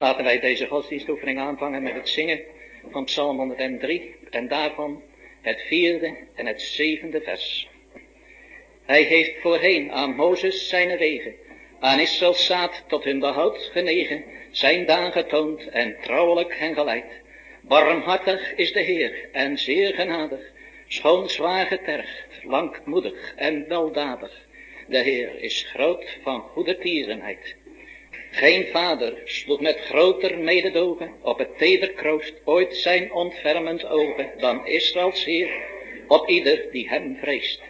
Laten wij deze godsdienstoefening aanvangen met het zingen van Psalm 103 en daarvan het vierde en het zevende vers. Hij heeft voorheen aan Mozes zijn wegen, aan Israëls zaad tot hun behoud genegen, zijn daan getoond en trouwelijk hen geleid. Barmhartig is de Heer en zeer genadig, schoon zwaar getergd, langmoedig en weldadig. De Heer is groot van goede tierenheid. Geen vader sloeg met groter mededogen op het teder kroost ooit zijn ontfermend ogen dan Israëls Heer op ieder die hem vreest.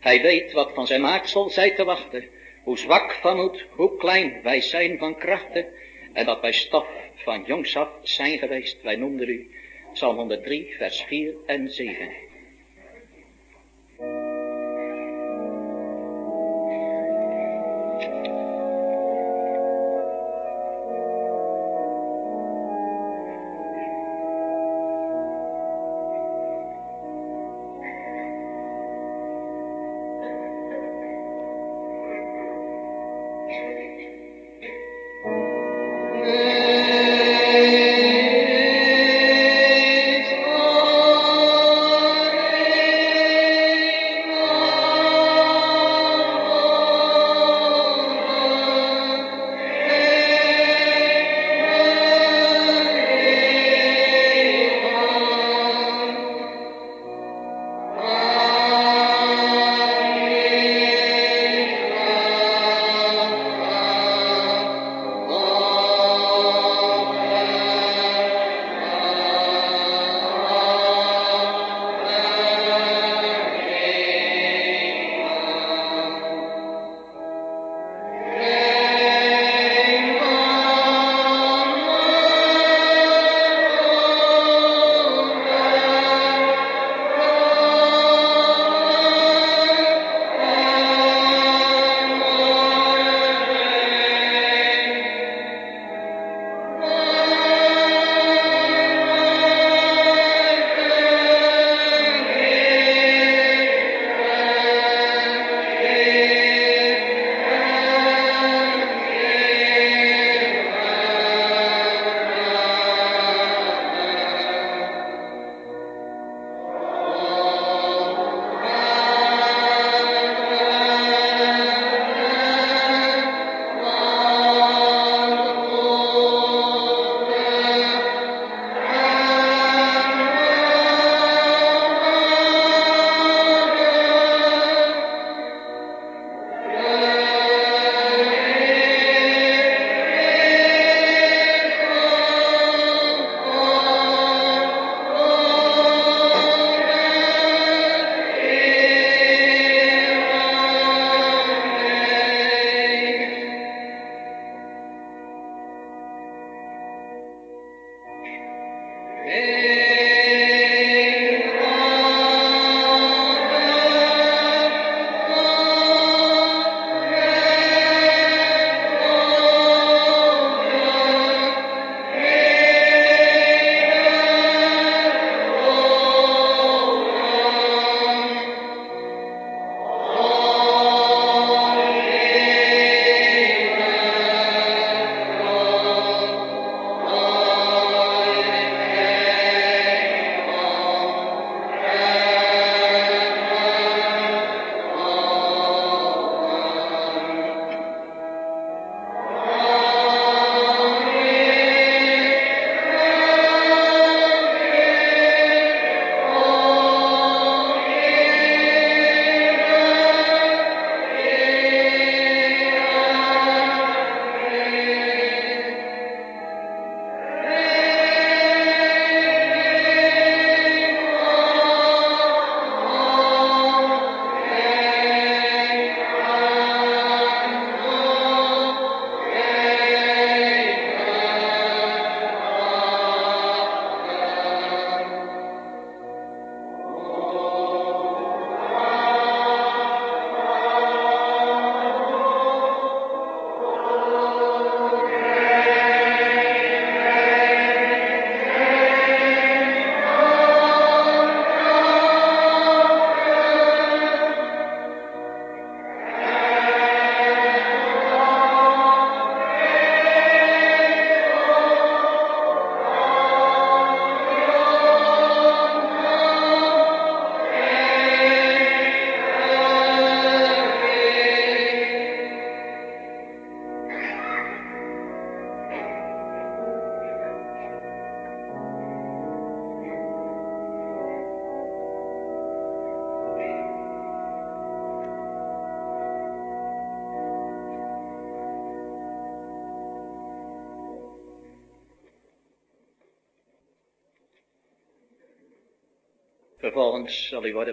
Hij weet wat van zijn maaksel zij te wachten, hoe zwak van moed, hoe klein wij zijn van krachten, en dat wij stof van jongs af zijn geweest. Wij noemden u Psalm 103, vers 4 en 7.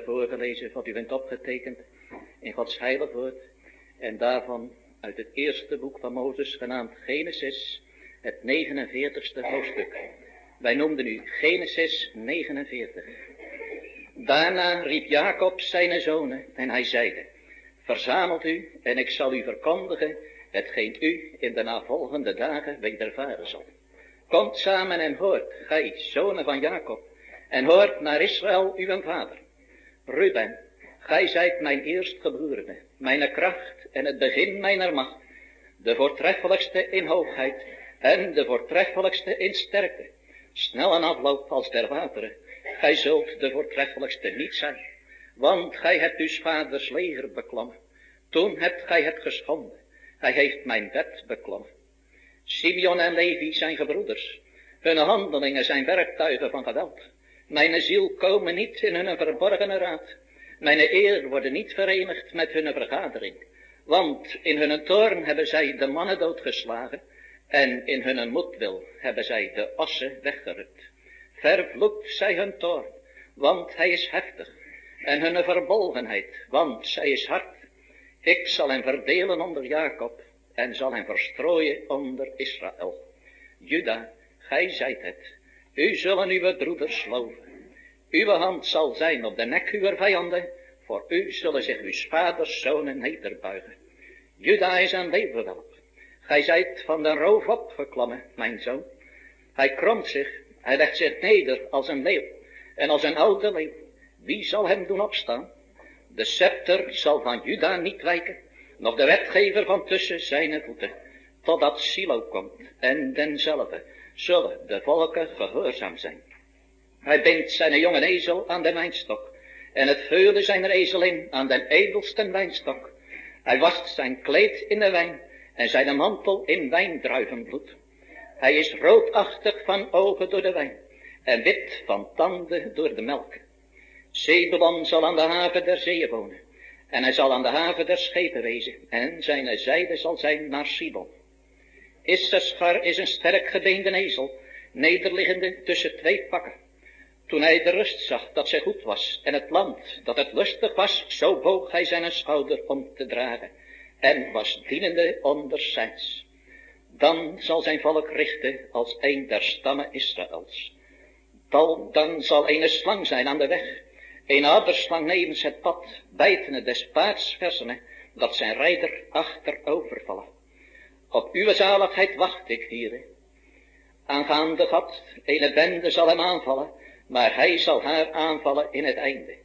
Voorgelezen wat u bent opgetekend in Gods heilig woord. En daarvan uit het eerste boek van Mozes genaamd Genesis, het 49ste hoofdstuk. Wij noemden nu Genesis 49. Daarna riep Jacob zijn zonen en hij zeide, verzamelt u en ik zal u verkondigen hetgeen u in de navolgende dagen wedervaren zal. Komt samen en hoort, gij zonen van Jacob, en hoort naar Israël uw vader. Ruben, gij zijt mijn eerstgeboorte, mijn kracht en het begin mijner macht, de voortreffelijkste in hoogheid en de voortreffelijkste in sterkte, snel en afloop als der wateren. Gij zult de voortreffelijkste niet zijn, want gij hebt uw vaders leger beklommen. Toen hebt gij het geschonden, hij heeft mijn wet beklommen. Simeon en Levi zijn gebroeders, hun handelingen zijn werktuigen van geweld. Mijn ziel komen niet in hun verborgene raad. Mijn eer worden niet verenigd met hun vergadering. Want in hun toorn hebben zij de mannen doodgeslagen. En in hun moedwil hebben zij de ossen weggerukt. Vervloekt zij hun toorn, want hij is heftig. En hun verbolgenheid, want zij is hard. Ik zal hen verdelen onder Jacob en zal hen verstrooien onder Israël. Juda, gij zijt het. U zullen uw broeders loven. Uw hand zal zijn op de nek uw vijanden. Voor u zullen zich uw vaders zonen nederbuigen. Juda is een leeuwenwelp. Gij zijt van de roof opgeklommen, mijn zoon. Hij kromt zich, hij legt zich neder als een leeuw. En als een oude leeuw. Wie zal hem doen opstaan? De scepter zal van Juda niet wijken, nog de wetgever van tussen zijn voeten, totdat Silo komt, en denzelfde zullen de volken gehoorzaam zijn. Hij bindt zijn jonge ezel aan de wijnstok, en het veulen zijn ezelin aan den edelste wijnstok. Hij wast zijn kleed in de wijn, en zijn mantel in wijndruivenbloed. Hij is roodachtig van ogen door de wijn, en wit van tanden door de melk. Zebulon zal aan de haven der zeeën wonen, en hij zal aan de haven der schepen wezen, en zijn zijde zal zijn naar Sidon. Issachar is een sterk gebeende ezel, nederliggende tussen twee pakken. Toen hij de rust zag dat zij goed was, en het land dat het lustig was, zo boog hij zijn schouder om te dragen, en was dienende onder zijns. Dan zal zijn volk richten als een der stammen Israëls. Dan zal een slang zijn aan de weg, een aderslang nevens het pad, bijtende des paards versene, dat zijn rijder achterovervallen. Op uw zaligheid wacht ik, hier. Aangaande God, een bende zal hem aanvallen, maar hij zal haar aanvallen in het einde.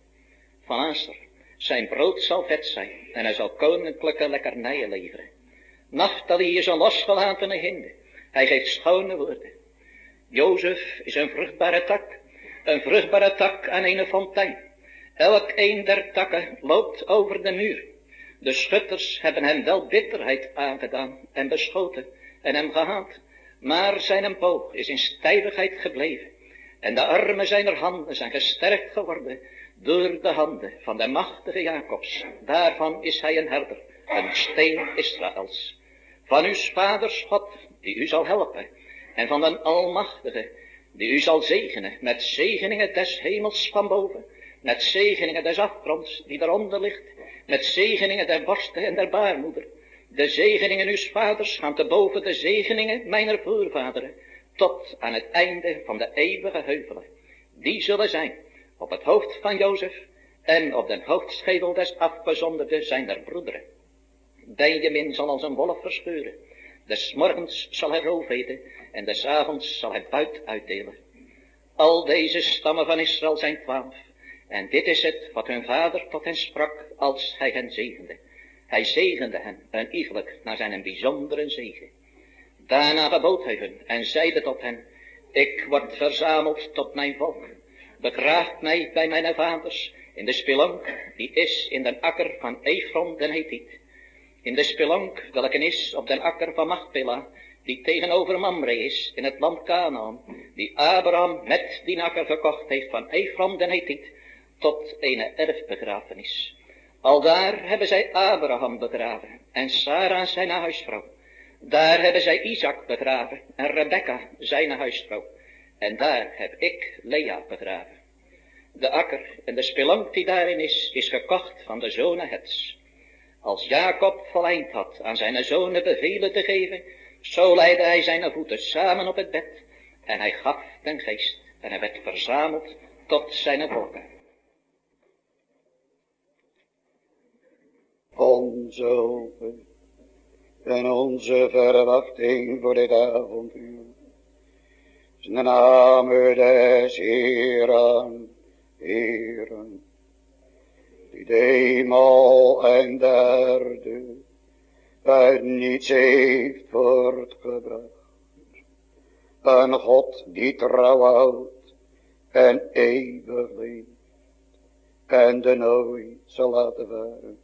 Van Aster, zijn brood zal vet zijn, en hij zal koninklijke lekkernijen leveren. Nachtali is een losgelatene hinde, hij geeft schone woorden. Jozef is een vruchtbare tak, een vruchtbare tak aan een fontein. Elk een der takken loopt over de muur. De schutters hebben hem wel bitterheid aangedaan en beschoten en hem gehaat. Maar zijn poog is in stijvigheid gebleven. En de armen zijner handen zijn gesterkt geworden door de handen van de machtige Jacobs. Daarvan is hij een herder, een steen Israëls. Van uw vaders God, die u zal helpen. En van den Almachtige, die u zal zegenen met zegeningen des hemels van boven met zegeningen des afgronds die eronder ligt, met zegeningen der borsten en der baarmoeder. De zegeningen uw vaders gaan te boven de zegeningen mijner voorvaderen, tot aan het einde van de eeuwige heuvelen. Die zullen zijn op het hoofd van Jozef en op den hoofdschedel des afgezonderden zijn der broederen. Benjamin zal als een wolf verscheuren. Des morgens zal hij roof eten en des avonds zal hij buit uitdelen. Al deze stammen van Israël zijn twaalf. En dit is het wat hun vader tot hen sprak als hij hen zegende. Hij zegende hen, een iegelijk, naar zijn bijzondere zegen. Daarna gebood hij hun en zeide tot hen, ik word verzameld tot mijn volk. Begraaft mij bij mijn vaders in de spelonk, die is in den akker van Ephron den Hethiet. In de spelonk, welke is op den akker van Machpela, die tegenover Mamre is, in het land Canaan, die Abraham met die akker gekocht heeft van Ephron den Hethiet, tot een erfbegrafenis. Aldaar hebben zij Abraham begraven en Sarah zijn huisvrouw. Daar hebben zij Isaac begraven en Rebecca zijn huisvrouw. En daar heb ik Lea begraven. De akker en de spelonk die daarin is, is gekocht van de zonen Hets. Als Jacob voleind had aan zijn zonen bevelen te geven, zo leidde hij zijn voeten samen op het bed en hij gaf den geest en hij werd verzameld tot zijn volken. Onze hoop en onze verwachting voor dit avontuur. Zijn naam des Heeren, Heeren, die de hemel en derde uit niets heeft voortgebracht. Een God die trouw houdt en eeuwig leeft en de nooit zal laten varen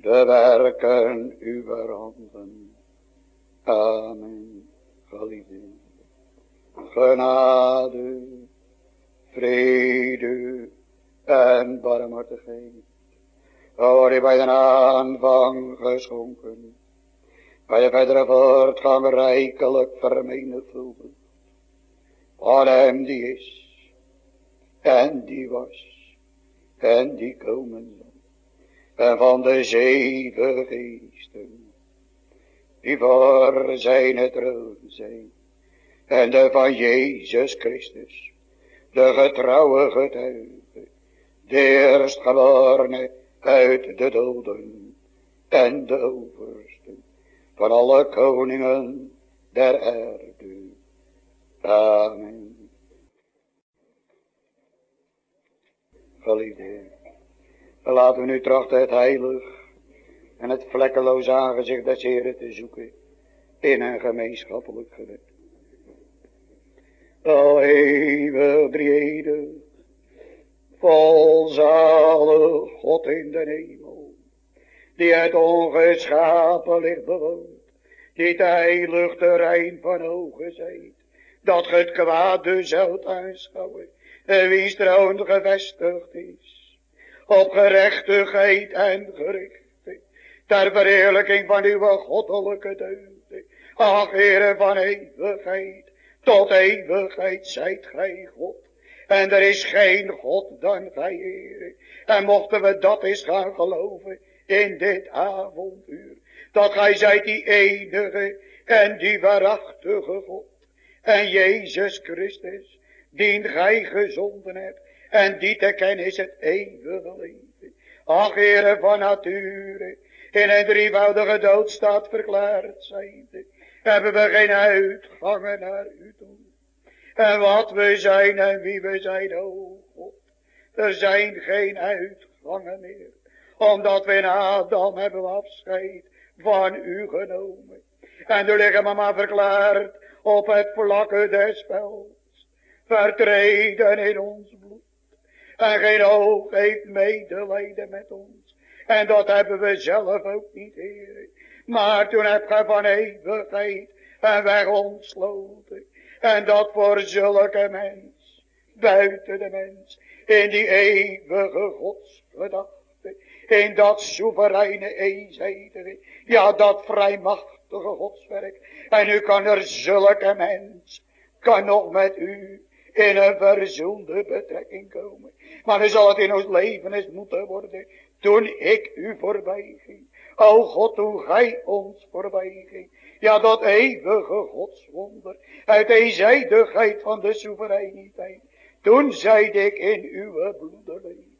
de werken uw handen. Amen. Geliefde. Genade, vrede en barmhartigheid. Word bij de aanvang geschonken. Bij je verdere voortgang rijkelijk vermenigvuldigd. Van hem die is. En die was. En die komen en van de zeven geesten, die voor zijn troon zijn, en de van Jezus Christus, de getrouwe getuige, de eerstgeborene uit de doden, en de overste van alle koningen der aarde. Amen. Geliefde Laten we nu trachten het heilig en het vlekkeloos aangezicht des Heren te zoeken in een gemeenschappelijk gebed. O eeuwig drieënig, volzalig God in de hemel, die het ongeschapen licht bewoont, die het heilig terrein van ogen zijt, dat het kwade zult aanschouwen, en wie troon gevestigd is op gerechtigheid en gericht, ter verheerlijking van uw goddelijke deugden. Ach, Heere van eeuwigheid, tot eeuwigheid zijt gij God. En er is geen God dan gij, Heere. En mochten we dat eens gaan geloven in dit avonduur, dat gij zijt die enige en die waarachtige God. En Jezus Christus, die gij gezonden hebt, en die te kennen is het eeuwige leven. Ach, Heere van nature, in een drievoudige doodstaat verklaard zijnde, hebben we geen uitgangen naar u toe. En wat we zijn en wie we zijn, o God, er zijn geen uitgangen meer, omdat we in Adam hebben afscheid van u genomen. En de liggen maar verklaard op het vlakke des velds, vertreden in ons bloed. En geen oog heeft medelijden met ons. En dat hebben we zelf ook niet, Heer. Maar toen heb gij van eeuwigheid en weg ontsloten. En dat voor zulke mens, buiten de mens, in die eeuwige godsgedachte, in dat soevereine eenzijdige, ja dat vrijmachtige godswerk. En nu kan er zulke mens, kan nog met u in een verzoende betrekking komen. Maar dan zal het in ons leven eens moeten worden. Toen ik u voorbij ging. O God, toen gij ons voorbij ging. Ja, dat eeuwige godswonder. Uit eenzijdigheid van de soevereiniteit. Toen zeide ik in uw bloede leven.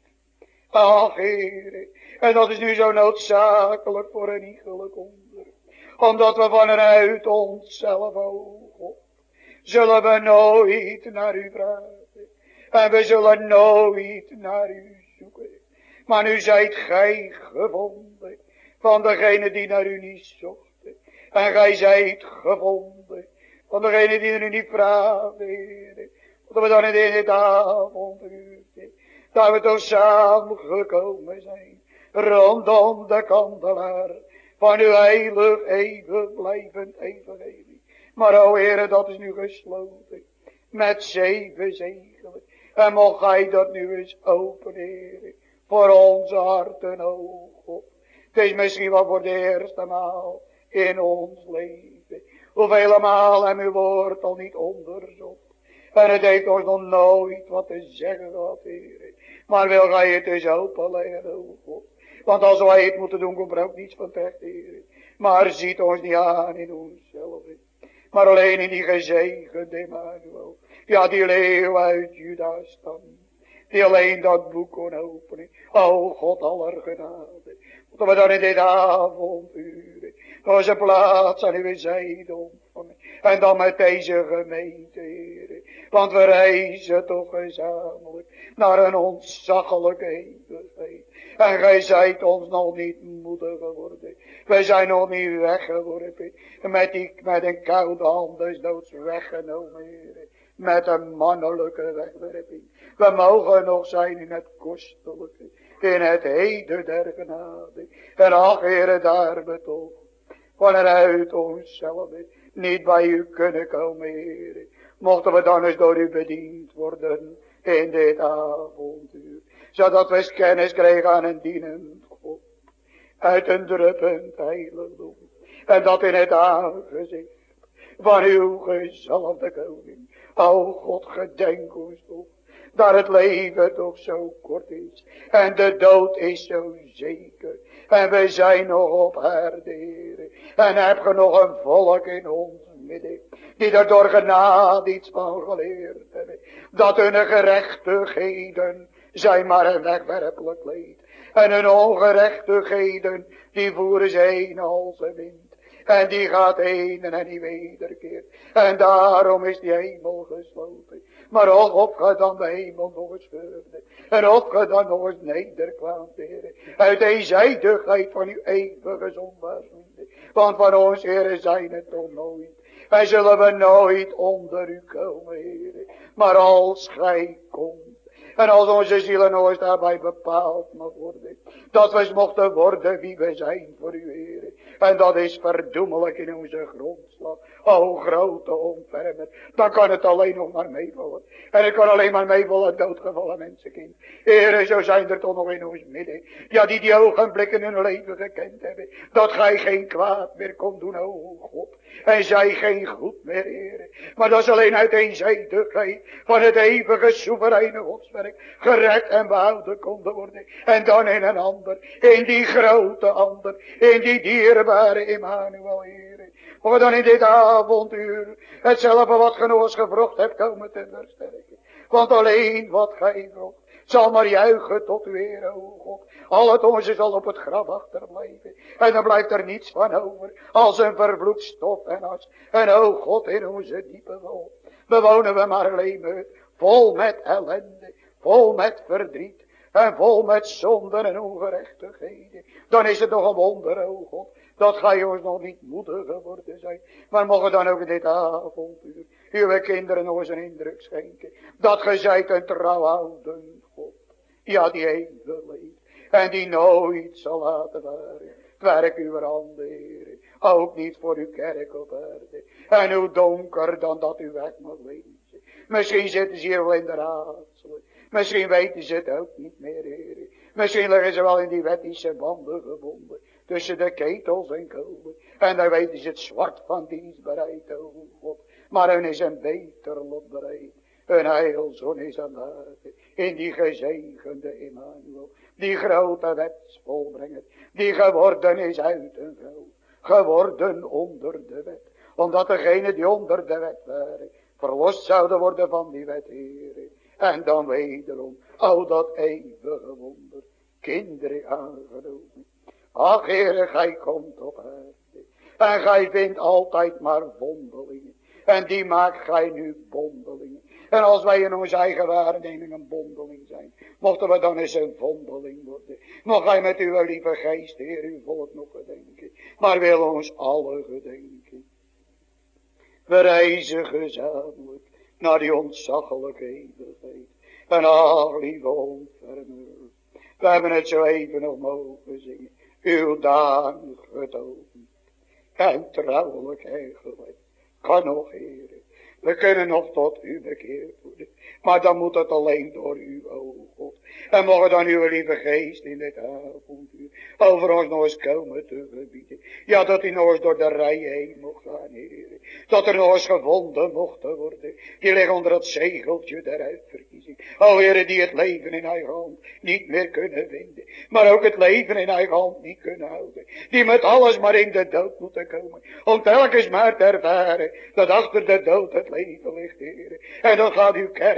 Ach, Heere. En dat is nu zo noodzakelijk voor een iegelijk onder. Omdat we vanuit onszelf, God, zullen we nooit naar u vragen. En we zullen nooit naar u zoeken. Maar nu zijt gij gevonden van degene die naar u niet zochten. En gij zijt gevonden van degene die naar u niet vragen. Dat we dan in dit avonduurtje, dat we toch samen gekomen zijn, rondom de kandelaar van uw heilig, eeuwig blijvend evangelie. Maar o Heer, dat is nu gesloten met zeven zegelen. En mocht gij dat nu eens openen, voor onze harten, o God. Het is misschien wel voor de eerste maal in ons leven. Hoeveel maal hebben uw woord al niet onderzocht. En het heeft ons nog nooit wat te zeggen gehad, Heer. Maar wil gij het eens openleggen, o God. Want als wij het moeten doen, komt er ook niets van terecht, Heer. Maar ziet ons niet aan in onszelf. Maar alleen in die gezegende Emmanuel. Ja, die leeuw uit Judas stam. Die alleen dat boek kon openen. O God aller genade. Moeten we dan in dit avonduur. Door zijn plaats aan uw zijde ontvangen. En dan met deze gemeente, Heer. Want we reizen toch gezamenlijk naar een ontzaglijke eeuwigheid. En gij zijt ons nog niet moedig geworden. Wij zijn nog niet weggeworpen. Met, die, met een koude hand des doods weggenomen. Met een mannelijke wegwerping. We mogen nog zijn in het kostelijke. In het heden der genade. En ach, Heer, daar we toch. Vanuit onszelf niet bij u kunnen komen, Heer. Mochten we dan eens door u bediend worden in dit avontuur. Zodat we kennis krijgen aan een dienend God. Uit een druppend heiligdom. En dat in het aangezicht van uw gezalfde koning. O God, gedenk ons toch. Dat het leven toch zo kort is. En de dood is zo zeker. En wij zijn nog op aarde, Heer. En heb je nog een volk in ons midden. Die er door genade iets van geleerd hebben. Dat hun gerechtigheden zijn maar een wegwerpelijk leed. En hun ongerechtigheden, die voeren ze heen als een wind. En die gaat heen en die wederkeert. En daarom is die hemel gesloten. Maar of gaat dan de hemel nog eens. En of gaat dan nog eens nederkwaamt, heren. Uit de eenzijdigheid van uw eeuwige zondagsvrienden. Want van ons, heren, zijn het toch nooit. Wij zullen we nooit onder u komen, heren. Maar als gij komt. En als onze zielen eens daarbij bepaald mag worden. Dat we mochten worden wie we zijn voor u, heren. En dat is verdoemelijk in onze grondslag. O grote ontfermer. Dan kan het alleen nog maar meevallen. En het kan alleen maar meevallen doodgevallen mensenkind. Heren, zo zijn er toch nog in ons midden. Ja, die die ogenblikken hun leven gekend hebben. Dat gij geen kwaad meer kon doen, o God. En zij geen goed meer, heren. Maar dat is alleen uit eenzijdigheid van het eeuwige soevereine godswerk. Gered en behouden konden worden. En dan in een ander. In die grote ander. In die dierbare. Of we dan in dit avontuur hetzelfde wat genoos gevrocht hebt komen te versterken. Want alleen wat gij vrocht zal maar juichen tot uw eer, o God. Al het onze zal op het graf achterblijven. En dan blijft er niets van over. Als een vervloekt stof en as. En o God, in onze diepe wol. Bewonen we maar alleen Vol met ellende. Vol met verdriet. En vol met zonden en ongerechtigheden. Dan is het toch een wonder, o God. Dat gij ons nog niet moedig geworden zijn. Maar mogen dan ook dit avontuur. Uw kinderen nog eens een indruk schenken. Dat gij zijt een trouwhouden God. Ja, die eeuwig leeft. En die nooit zal laten varen. Het werk uw handen. Ook niet voor uw kerk op aarde. En hoe donker dan dat u weg mag wezen. Misschien zitten ze hier wel in de raadselen. Misschien weten ze het ook niet meer, Heer. Misschien liggen ze wel in die wettische banden gebonden. Tussen de ketels en kolen. En dan weten ze het zwart van dienst bereid, oh God. Maar hun is een beter lot bereid. Een heilzon is aan de In die gezegende Emmanuel. Die grote wetsvolbrenger. Die geworden is uit een vrouw. Geworden onder de wet. Omdat degene die onder de wet waren. Verlost zouden worden van die wet, heren. En dan wederom. Al dat eeuwige wonder. Kinderen aangenomen. Ach, heren, gij komt op aarde. En gij vindt altijd maar wondelingen. En die maakt gij nu bondelingen. En als wij in onze eigen waarneming een bondeling zijn, mochten we dan eens een vondeling worden. Mocht gij met uw lieve geest, Heer, uw volk nog gedenken. Maar wil ons alle gedenken. We reizen gezamenlijk naar die ontzaglijke eeuwigheid. En ach, lieve ontfermer. We hebben het zo even nog mogen zingen. Uw dagen getogen. En trouwelijk eigenlijk kan nog, heren. We kunnen nog tot u bekeerd worden. Maar dan moet het alleen door u, o God. En mogen dan uw lieve geest in dit avontuur over ons nog eens komen te gebieden. Ja, dat hij nog eens door de rij heen mocht gaan, heren. dat er nog eens gevonden mochten worden. Die liggen onder het zegeltje der uitverkiezing. O heren, die het leven in eigen hand niet meer kunnen vinden. Maar ook het leven in eigen hand niet kunnen houden. Die met alles maar in de dood moeten komen. Om telkens maar te ervaren dat achter de dood het leven ligt. En dan gaat uw kerk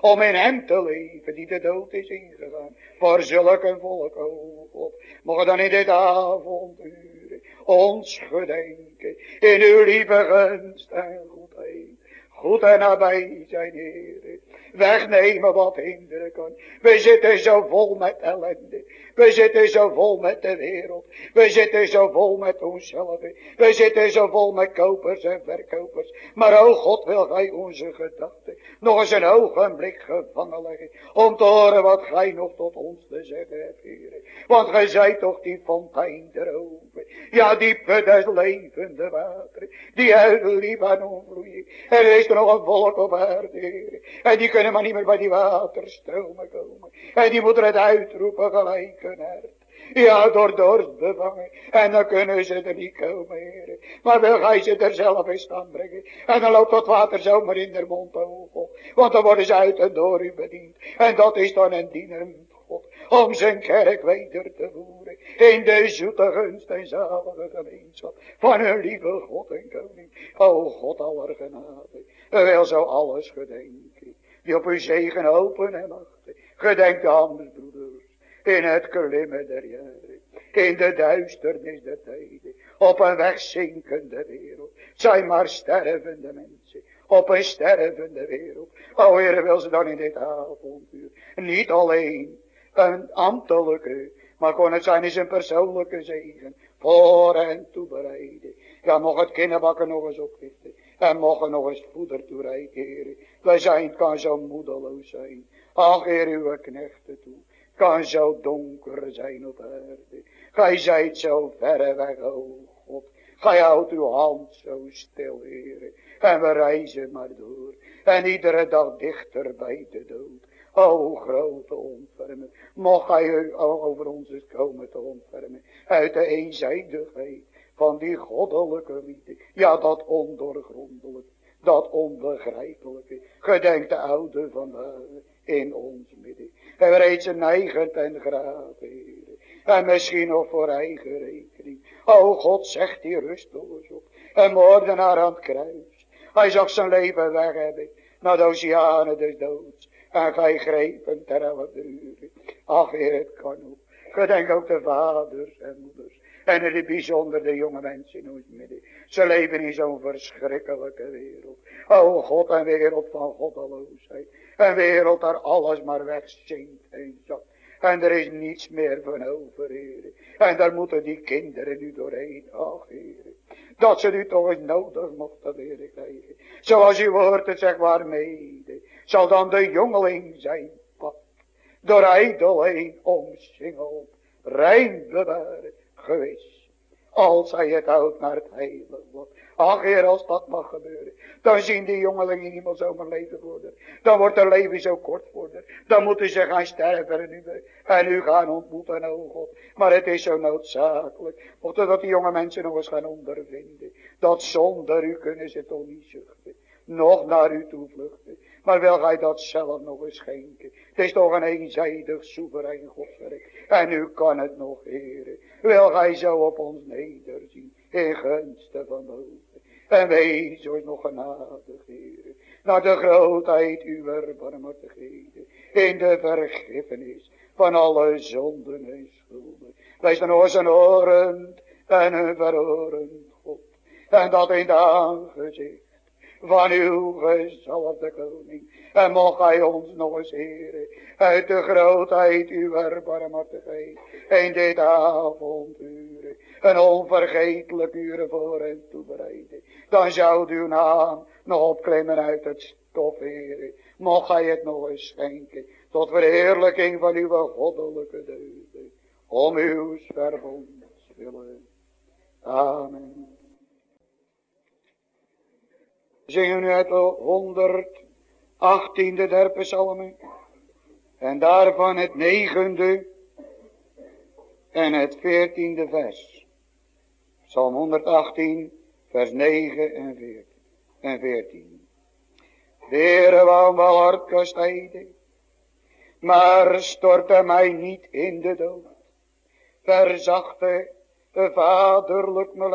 Om in hem te leven die de dood is ingegaan. Voor zulke volk, o God. Mogen dan in dit avonduur ons gedenken. In uw lieve gunst en goedheid. Goed en nabij zijn, heren. Wegnemen wat hinderen kan. We zitten zo vol met ellende. We zitten zo vol met de wereld. We zitten zo vol met onszelf. We zitten zo vol met kopers en verkopers. Maar o God wil gij onze gedachten nog eens een ogenblik gevangen leggen. Om te horen wat gij nog tot ons te zeggen hebt, heren. Want gij zijt toch die fontein erover. Ja, die put des levende water. Die uit Libanon vloeien. Er is er nog een volk op aarde. En die kunnen maar niet meer bij die waterstromen komen. En die moeten het uitroepen gelijk een hert. Ja, door dorst bevangen. En dan kunnen ze er niet komen, heren. Maar wil gij ze er zelf in stand brengen. En dan loopt dat water zomaar in de mond ogen. Want dan worden ze uit en door u bediend. En dat is dan een diener God. Om zijn kerk weder te voeren. In de zoete gunst zalige gemeenschap. Van een lieve God en koning. O God aller genade. Wil zo alles gedenken. Die op uw zegen open en wachten. Gedenk de broeders in het klimmen der jaren, in de duisternis der tijden, op een wegzinkende wereld. Zijn maar stervende mensen, op een stervende wereld. O Heer, wil ze dan in dit avontuur niet alleen een ambtelijke, maar kon het zijn is een persoonlijke zegen voor hen toebereiden. Ja, mocht het kinderbakken nog eens oplichten. En mogen nog eens voeder toereiken, Heer. Wij zijn, kan zo moedeloos zijn. Ach, Heer, uw knechten toe kan zo donker zijn op aarde. Gij zijt zo verre weg, o God. Gij houdt uw hand zo stil, heren. En we reizen maar door. En iedere dag dichter bij de dood. O grote ontfermen. Mocht gij u over ons eens komen te ontfermen. Uit de eenzijdigheid van die goddelijke liefde. Ja, dat ondoorgrondelijke. Dat onbegrijpelijke. Gedenk de oude vandaag in ons midden. En reeds neigend en graven, En misschien nog voor eigen rekening. O God, zegt die rusteloos op. Een moordenaar aan het kruis. Hij zag zijn leven weg hebben. Naar de oceanen des doods. En gij grepen ter elfde uren. Ach, Heer, het kan ook. Gedenk ook de vaders en moeders. En in het bijzonder de jonge mensen in ons midden. Ze leven in zo'n verschrikkelijke wereld. O God, een wereld van goddeloosheid. Een wereld daar alles maar wegzinkt en zakt. En er is niets meer van over, heren. En daar moeten die kinderen nu doorheen, ach, heren. Dat ze nu toch eens nodig mochten leren krijgen. Zoals u hoort het zeg waarmee. Zal dan de jongeling zijn pad. Door ijdel heen omsingeld. Rein gewis. Als hij het houdt naar het heilige wordt. Ach heer, als dat mag gebeuren. Dan zien die jongelingen niet meer zomaar leven worden. Dan wordt het leven zo kort worden. Dan moeten ze gaan sterven en u, en u gaan ontmoeten, oh God. Maar het is zo noodzakelijk. Mochten dat die jonge mensen nog eens gaan ondervinden. Dat zonder u kunnen ze toch niet zuchten. Nog naar u toe vluchten. Maar wil gij dat zelf nog eens schenken. Het is toch een eenzijdig soeverein Godwerk. En u kan het nog, heren. Wil gij zo op ons nederzien. In gunsten van boven. En wees ons nog genadig, Heer, naar de grootheid uw barmhartigheden, in de vergiffenis van alle zonden en schulden. Wees dan ons een horend en een verorend God, en dat in de aangezicht van uw gezalfde koning. En mocht hij ons nog eens, heren, uit de grootheid uw barmhartigheid, in dit avonduren, een onvergetelijk uren voor hen toebereiden dan zou uw naam nog opklimmen uit het stof, Heer. Mocht gij het nog eens schenken, tot verheerlijking van uw goddelijke deugden, om uw verbonds willen. Amen. Zingen nu de 118e der psalmen, en daarvan het negende en het veertiende vers. Psalm 118, vers 9 en 14. En 14. Heere wou hard kastijden, maar stortte mij niet in de dood. Verzachte de vaderlijk me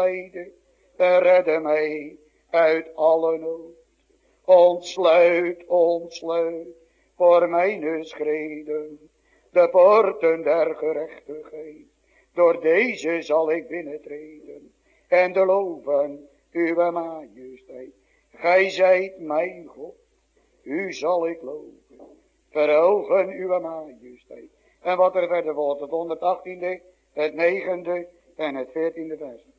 redde mij uit alle nood. Ontsluit, ontsluit voor mijn schreden de poorten der gerechtigheid. Door deze zal ik binnentreden en de loven uw majesteit. Gij zijt mijn God, u zal ik loven. Verhogen uw majesteit. En wat er verder volgt, het 118e, het 9e en het 14e vers.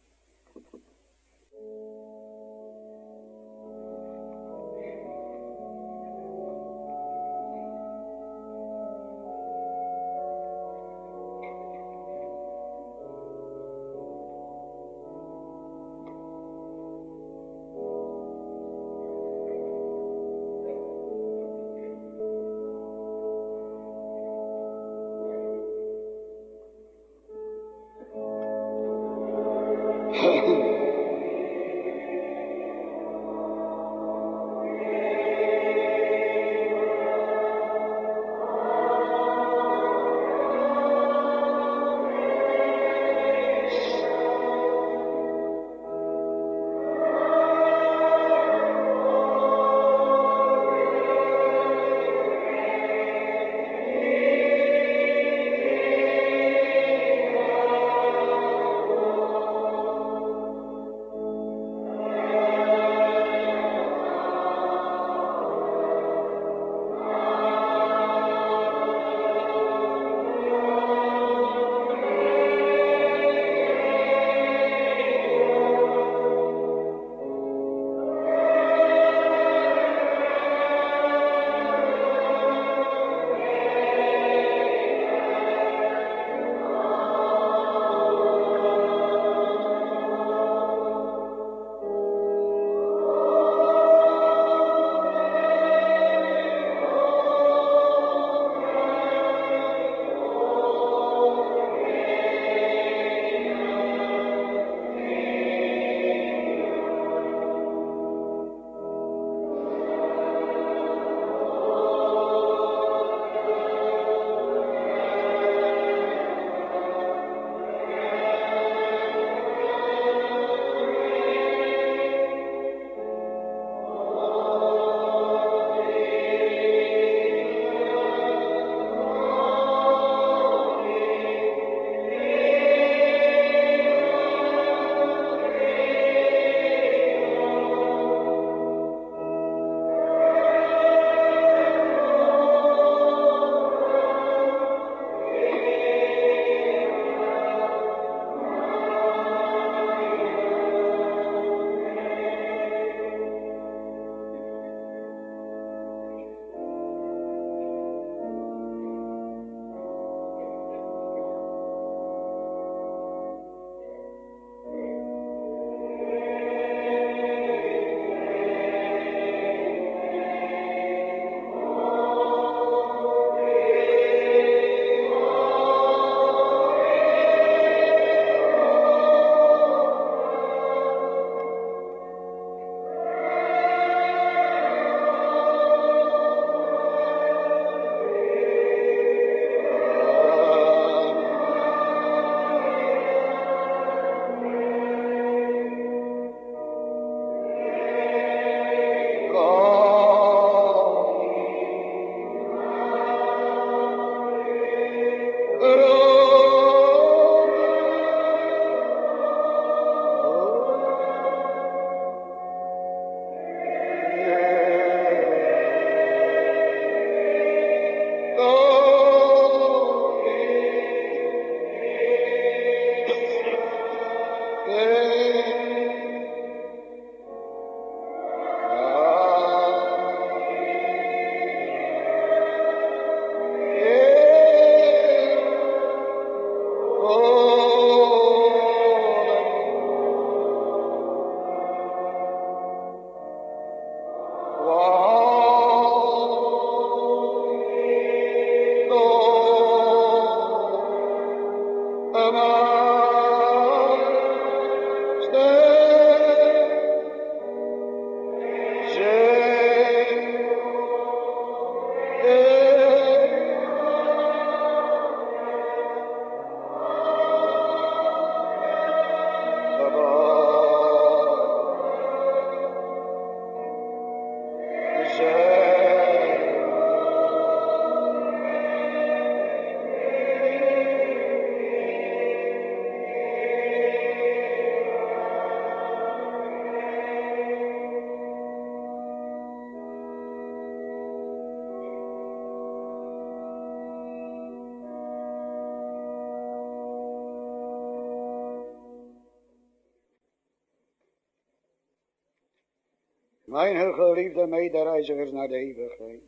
Mijn geliefde medereizigers naar de eeuwigheid.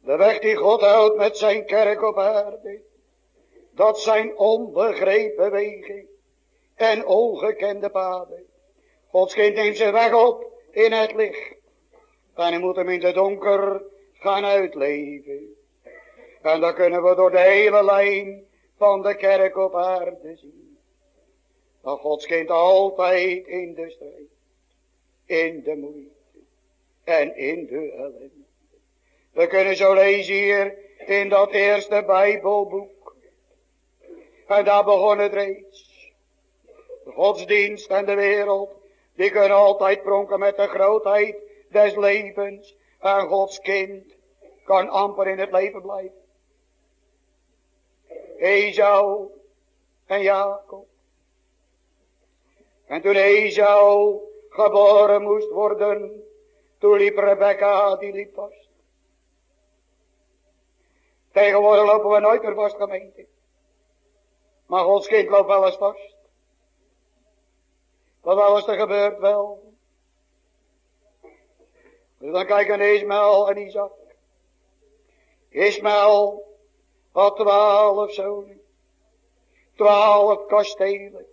De weg die God houdt met zijn kerk op aarde. Dat zijn onbegrepen wegen en ongekende paden. Gods kind neemt zijn weg op in het licht. En hij moet hem in het donker gaan uitleven. En dan kunnen we door de hele lijn van de kerk op aarde zien. Dat Gods kind altijd in de strijd, in de moeite en in de ellende. We kunnen zo lezen hier in dat eerste Bijbelboek. En daar begon het reeds. De godsdienst en de wereld, die kunnen altijd pronken met de grootheid des levens. En Gods kind kan amper in het leven blijven. Esau en Jacob. En toen Esau geboren moest worden, toen liep Rebecca, die liep vast. Tegenwoordig lopen we nooit meer vast, gemeente. Maar Gods kind loopt wel eens vast. Wat alles er gebeurt wel. Dus dan kijken naar Ismaël en Isaac. Ismaël had twaalf zonen. Twaalf kastelen.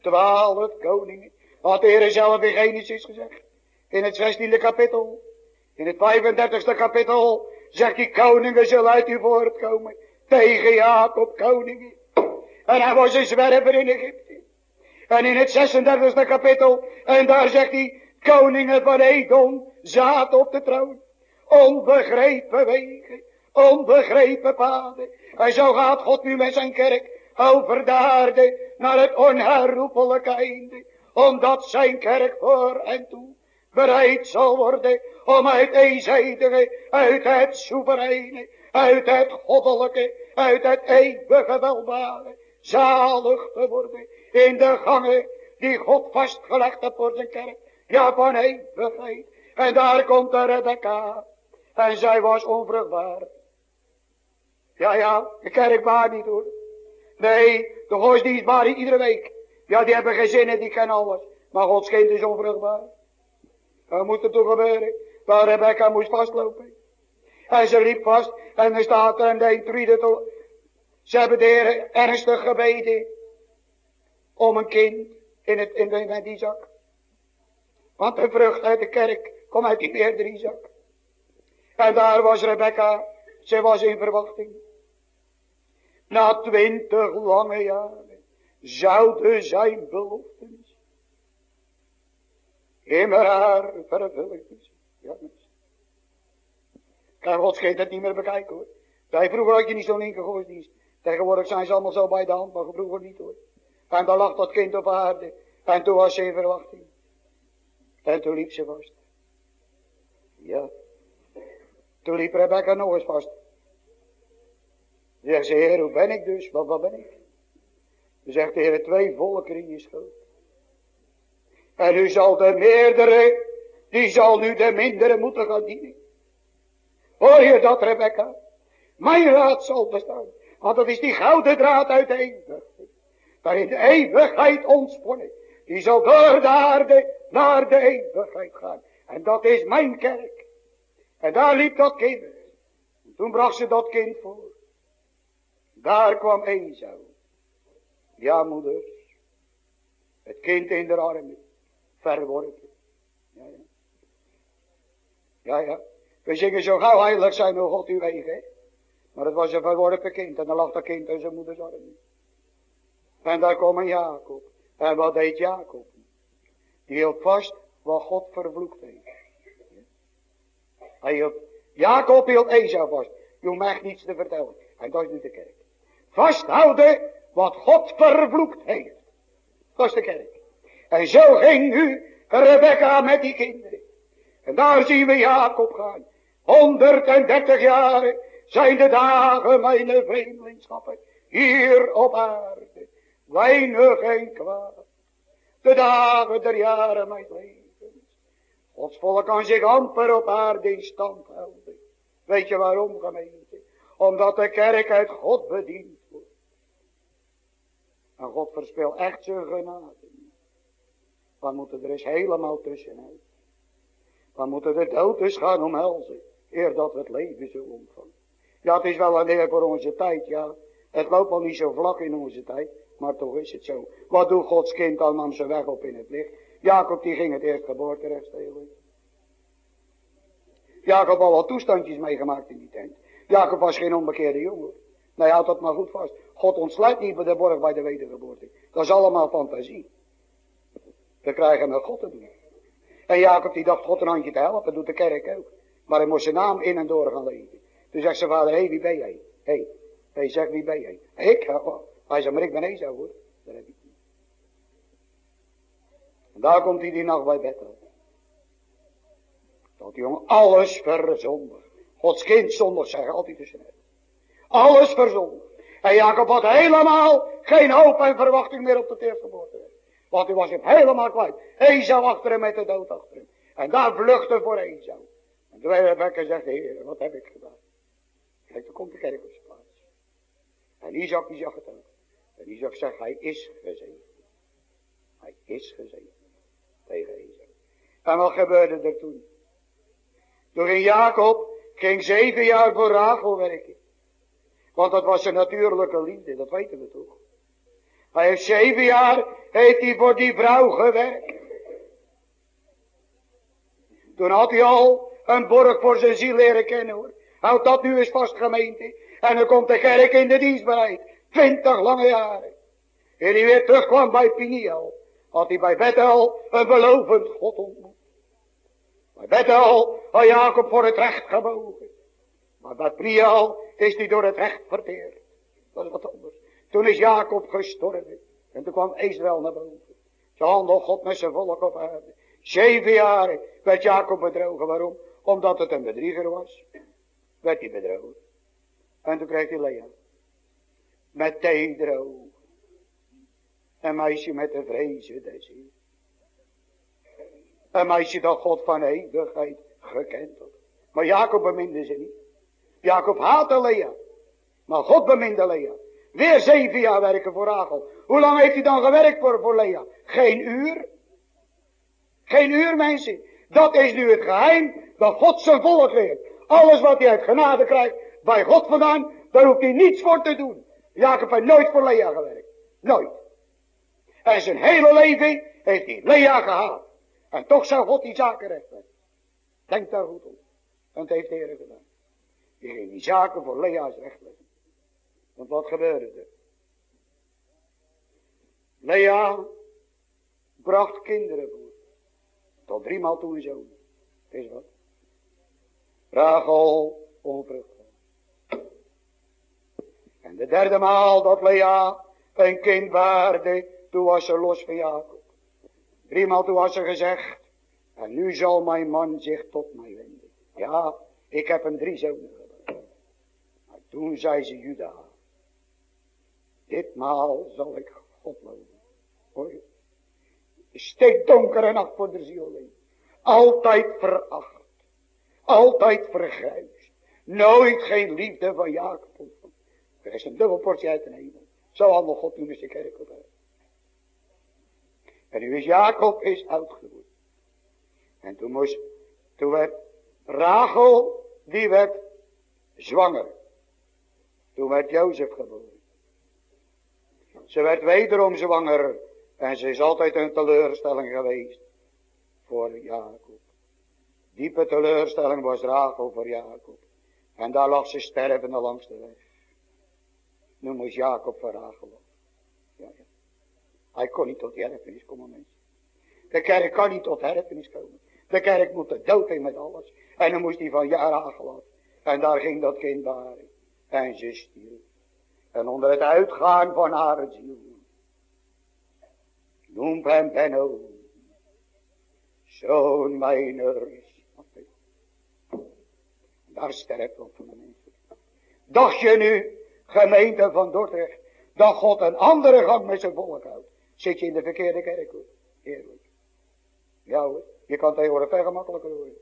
Twaalf koningen. Had de Heer zelf in Genesis gezegd. In het 16e kapittel. In het 35e kapittel zegt die koningen zullen uit u voortkomen. Tegen Jacob koningen. En hij was een zwerver in Egypte. En in het 36e kapittel. En daar zegt hij. Koningen van Edom zaten op de troon. Onbegrepen wegen. Onbegrepen paden. En zo gaat God nu met zijn kerk over de aarde naar het onherroepelijke einde. Omdat zijn kerk voor en toe bereid zal worden om uit eenzijdige, uit het soevereine, uit het goddelijke, uit het eeuwige welbare, zalig te worden in de gangen die God vastgelegd heeft voor zijn kerk. Ja, van eeuwigheid. En daar komt de Rebecca. En zij was onvruchtbaar. Ja, ja, de kerk maar niet hoor. Nee, de godsdienst niet iedere week. Ja, die hebben geen zin en die kennen alles. Maar Gods kind is onvruchtbaar. Wat moet er toch gebeuren? Waar Rebecca moest vastlopen. En ze liep vast. En er staat er en de truide Ze hebben de Heer ernstig gebeden. Om een kind in, het, in, in die zak. Want de vrucht uit de kerk komt uit die meerdere Isaac. En daar was Rebecca. Ze was in verwachting. Na twintig lange jaren zouden zijn beloften immer haar vervulligd is. Ja. Kan geest het niet meer bekijken hoor. Bij vroeger had je niet zo'n godsdienst. Tegenwoordig zijn ze allemaal zo bij de hand, maar vroeger niet hoor. En dan lag dat kind op aarde. En toen was ze in verwachting. En toen liep ze vast. Ja. Toen liep Rebecca nog eens vast. Zegt ze, heer, hoe ben ik dus? Wat, wat ben ik? Dan zegt de heer, twee volken in je schoot. En nu zal de meerdere, die zal nu de mindere moeten gaan dienen. Hoor je dat, Rebecca? Mijn raad zal bestaan. Want dat is die gouden draad uit de eeuwigheid. Waarin de eeuwigheid ontsponnen. Die zal door de aarde naar de eeuwigheid gaan. En dat is mijn kerk. En daar liep dat kind. toen bracht ze dat kind voor. Daar kwam Esau. Ja, moeders. Het kind in de armen. Verworpen. Ja, ja. Ja, ja. We zingen zo gauw heilig zijn, o God, uw wegen. Maar het was een verworpen kind. En dan lag dat kind in zijn moeders armen. En daar kwam een Jacob. En wat deed Jacob? Die hield vast wat God vervloekt heeft. Hij hield, Jacob hield Esau vast. Je mag niets te vertellen. En dat nu de kerk. Vasthouden wat God vervloekt heeft. Dat de kerk. En zo ging nu Rebecca met die kinderen. En daar zien we Jacob gaan. 130 jaren zijn de dagen mijn vreemdelingschappen hier op aarde. Weinig en kwaad. De dagen der jaren mijn levens. Gods volk kan zich amper op aarde in stand houden. Weet je waarom gemeente? Omdat de kerk uit God bediend wordt. En God verspeelt echt zijn genade. We moeten er eens helemaal tussenuit. We moeten de dood eens gaan omhelzen. Eer dat we het leven zo ontvangen. Ja, het is wel een eer voor onze tijd, ja. Het loopt wel niet zo vlak in onze tijd. Maar toch is het zo. Wat doet Gods kind dan nam zijn weg op in het licht. Jacob die ging het eerst geboorterecht stelen. Jacob had wat toestandjes meegemaakt in die tent. Jacob was geen onbekeerde jongen. Nou, houd dat maar goed vast. God ontsluit niet bij de borg bij de wedergeboorte. Dat is allemaal fantasie. We krijgen met God te doen. En Jacob die dacht God een handje te helpen, doet de kerk ook. Maar hij moest zijn naam in en door gaan leven. Toen zegt zijn vader, hé, hey, wie ben jij? Hé, hey, hij zegt, wie ben jij? Ik? Hij zegt, maar ik ben Esau hoor. Dat heb ik niet. Daar komt hij die nacht bij Bethel. Dat die jongen alles verzondig. Gods kind zonder zeggen altijd tussen Alles verzondig. En Jacob had helemaal geen hoop en verwachting meer op de eerstgeboorte. Want hij was hem helemaal kwijt. Esau achter hem met de dood achter hem. En daar vluchtte voor Esau. En toen Rebecca zegt, heer, wat heb ik gedaan? Kijk, dan komt de kerk op zijn plaats. En Isaac die zag het ook. En Isaac zegt, hij is gezeten. Hij is gezeten. Tegen Esau. En wat gebeurde er toen? Toen ging Jacob, ging zeven jaar voor Rachel werken. Want dat was zijn natuurlijke liefde, dat weten we toch. Hij heeft zeven jaar, heeft hij voor die vrouw gewerkt. Toen had hij al een borg voor zijn ziel leren kennen hoor. Houd dat nu eens vast gemeente. En dan komt de kerk in de dienstbaarheid. Twintig lange jaren. En hij weer terugkwam bij Piniel. Had hij bij Bethel een belovend God ontmoet. Bij Bethel had Jacob voor het recht gebogen. Maar bij Piniel is hij door het recht verteerd. Dat is wat anders. Toen is Jacob gestorven. En toen kwam Israël naar boven. Zo handelde God met zijn volk op aarde. Zeven jaar werd Jacob bedrogen. Waarom? Omdat het een bedrieger was. Werd hij bedrogen. En toen kreeg hij Lea. Met tedere Een meisje met de vrezen des ziel. Een meisje dat God van eeuwigheid gekend had. Maar Jacob beminde ze niet. Jacob haatte Lea. Maar God beminde Lea. Weer zeven jaar werken voor Rachel. Hoe lang heeft hij dan gewerkt voor, Lea? Geen uur. Geen uur mensen. Dat is nu het geheim dat God zijn volk leert. Alles wat hij uit genade krijgt bij God vandaan, daar hoeft hij niets voor te doen. Jacob heeft nooit voor Lea gewerkt. Nooit. En zijn hele leven heeft hij Lea gehaald. En toch zou God die zaken rechten. Denk daar goed. En het heeft de Heer gedaan. Die ging die zaken voor Lea's recht leggen. Want wat gebeurde er? Lea bracht kinderen voor. Tot driemaal toe een zoon. Is wat? Rachel onvruchtbaar. En de derde maal dat Lea een kind waarde, toen was ze los van Jacob. Driemaal toen was ze gezegd, en nu zal mijn man zich tot mij wenden. Ja, ik heb hem drie zonen toen zei ze Juda, Ditmaal zal ik God loven. Hoor? Steek donker en nacht voor de ziel in. Altijd veracht. Altijd vergruist. Nooit geen liefde van Jacob Er is een dubbel portie uit de hemel. Zo handel God toen is de kerk op En nu is Jacob is uitgevoerd. En toen moest, toen werd Rachel, die werd zwanger. Toen werd Jozef geboren. Ze werd wederom zwanger. En ze is altijd een teleurstelling geweest. Voor Jacob. Diepe teleurstelling was Rachel voor Jacob. En daar lag ze stervende langs de weg. Nu moest Jacob voor Rachel ja, ja. Hij kon niet tot erfenis komen mensen. De kerk kan niet tot erfenis komen. De kerk moet de dood in met alles. En dan moest hij van ja Rachel af. En daar ging dat kind baren. En ze stierf. En onder het uitgaan van haar ziel. Noem hem Benno. Zoon mijner. Daar sterft op van de mensen. Dacht je nu, gemeente van Dordrecht, dat God een andere gang met zijn volk houdt. Zit je in de verkeerde kerk hoor. Ja hoor, je kan tegenwoordig veel gemakkelijker horen.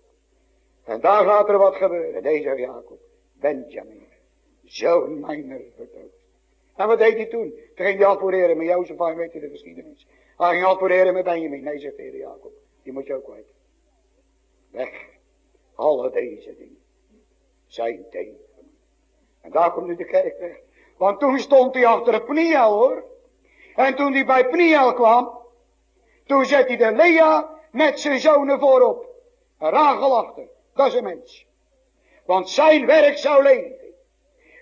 En daar gaat er wat gebeuren. Deze Jacob, Benjamin, zoon mijner vertoond. En wat deed hij toen? Toen ging hij afvoeren met Jozef, en weet je de geschiedenis. Hij ging Heer met Benjamin. Nee, zegt de Heer Jacob. Die moet je ook kwijt. Weg. Alle deze dingen zijn tegen. En daar komt nu de kerk weg. Want toen stond hij achter Pniel hoor. En toen hij bij Pniel kwam. Toen zet hij de Lea met zijn zonen voorop. En Rachel. Dat is een mens. Want zijn werk zou leven.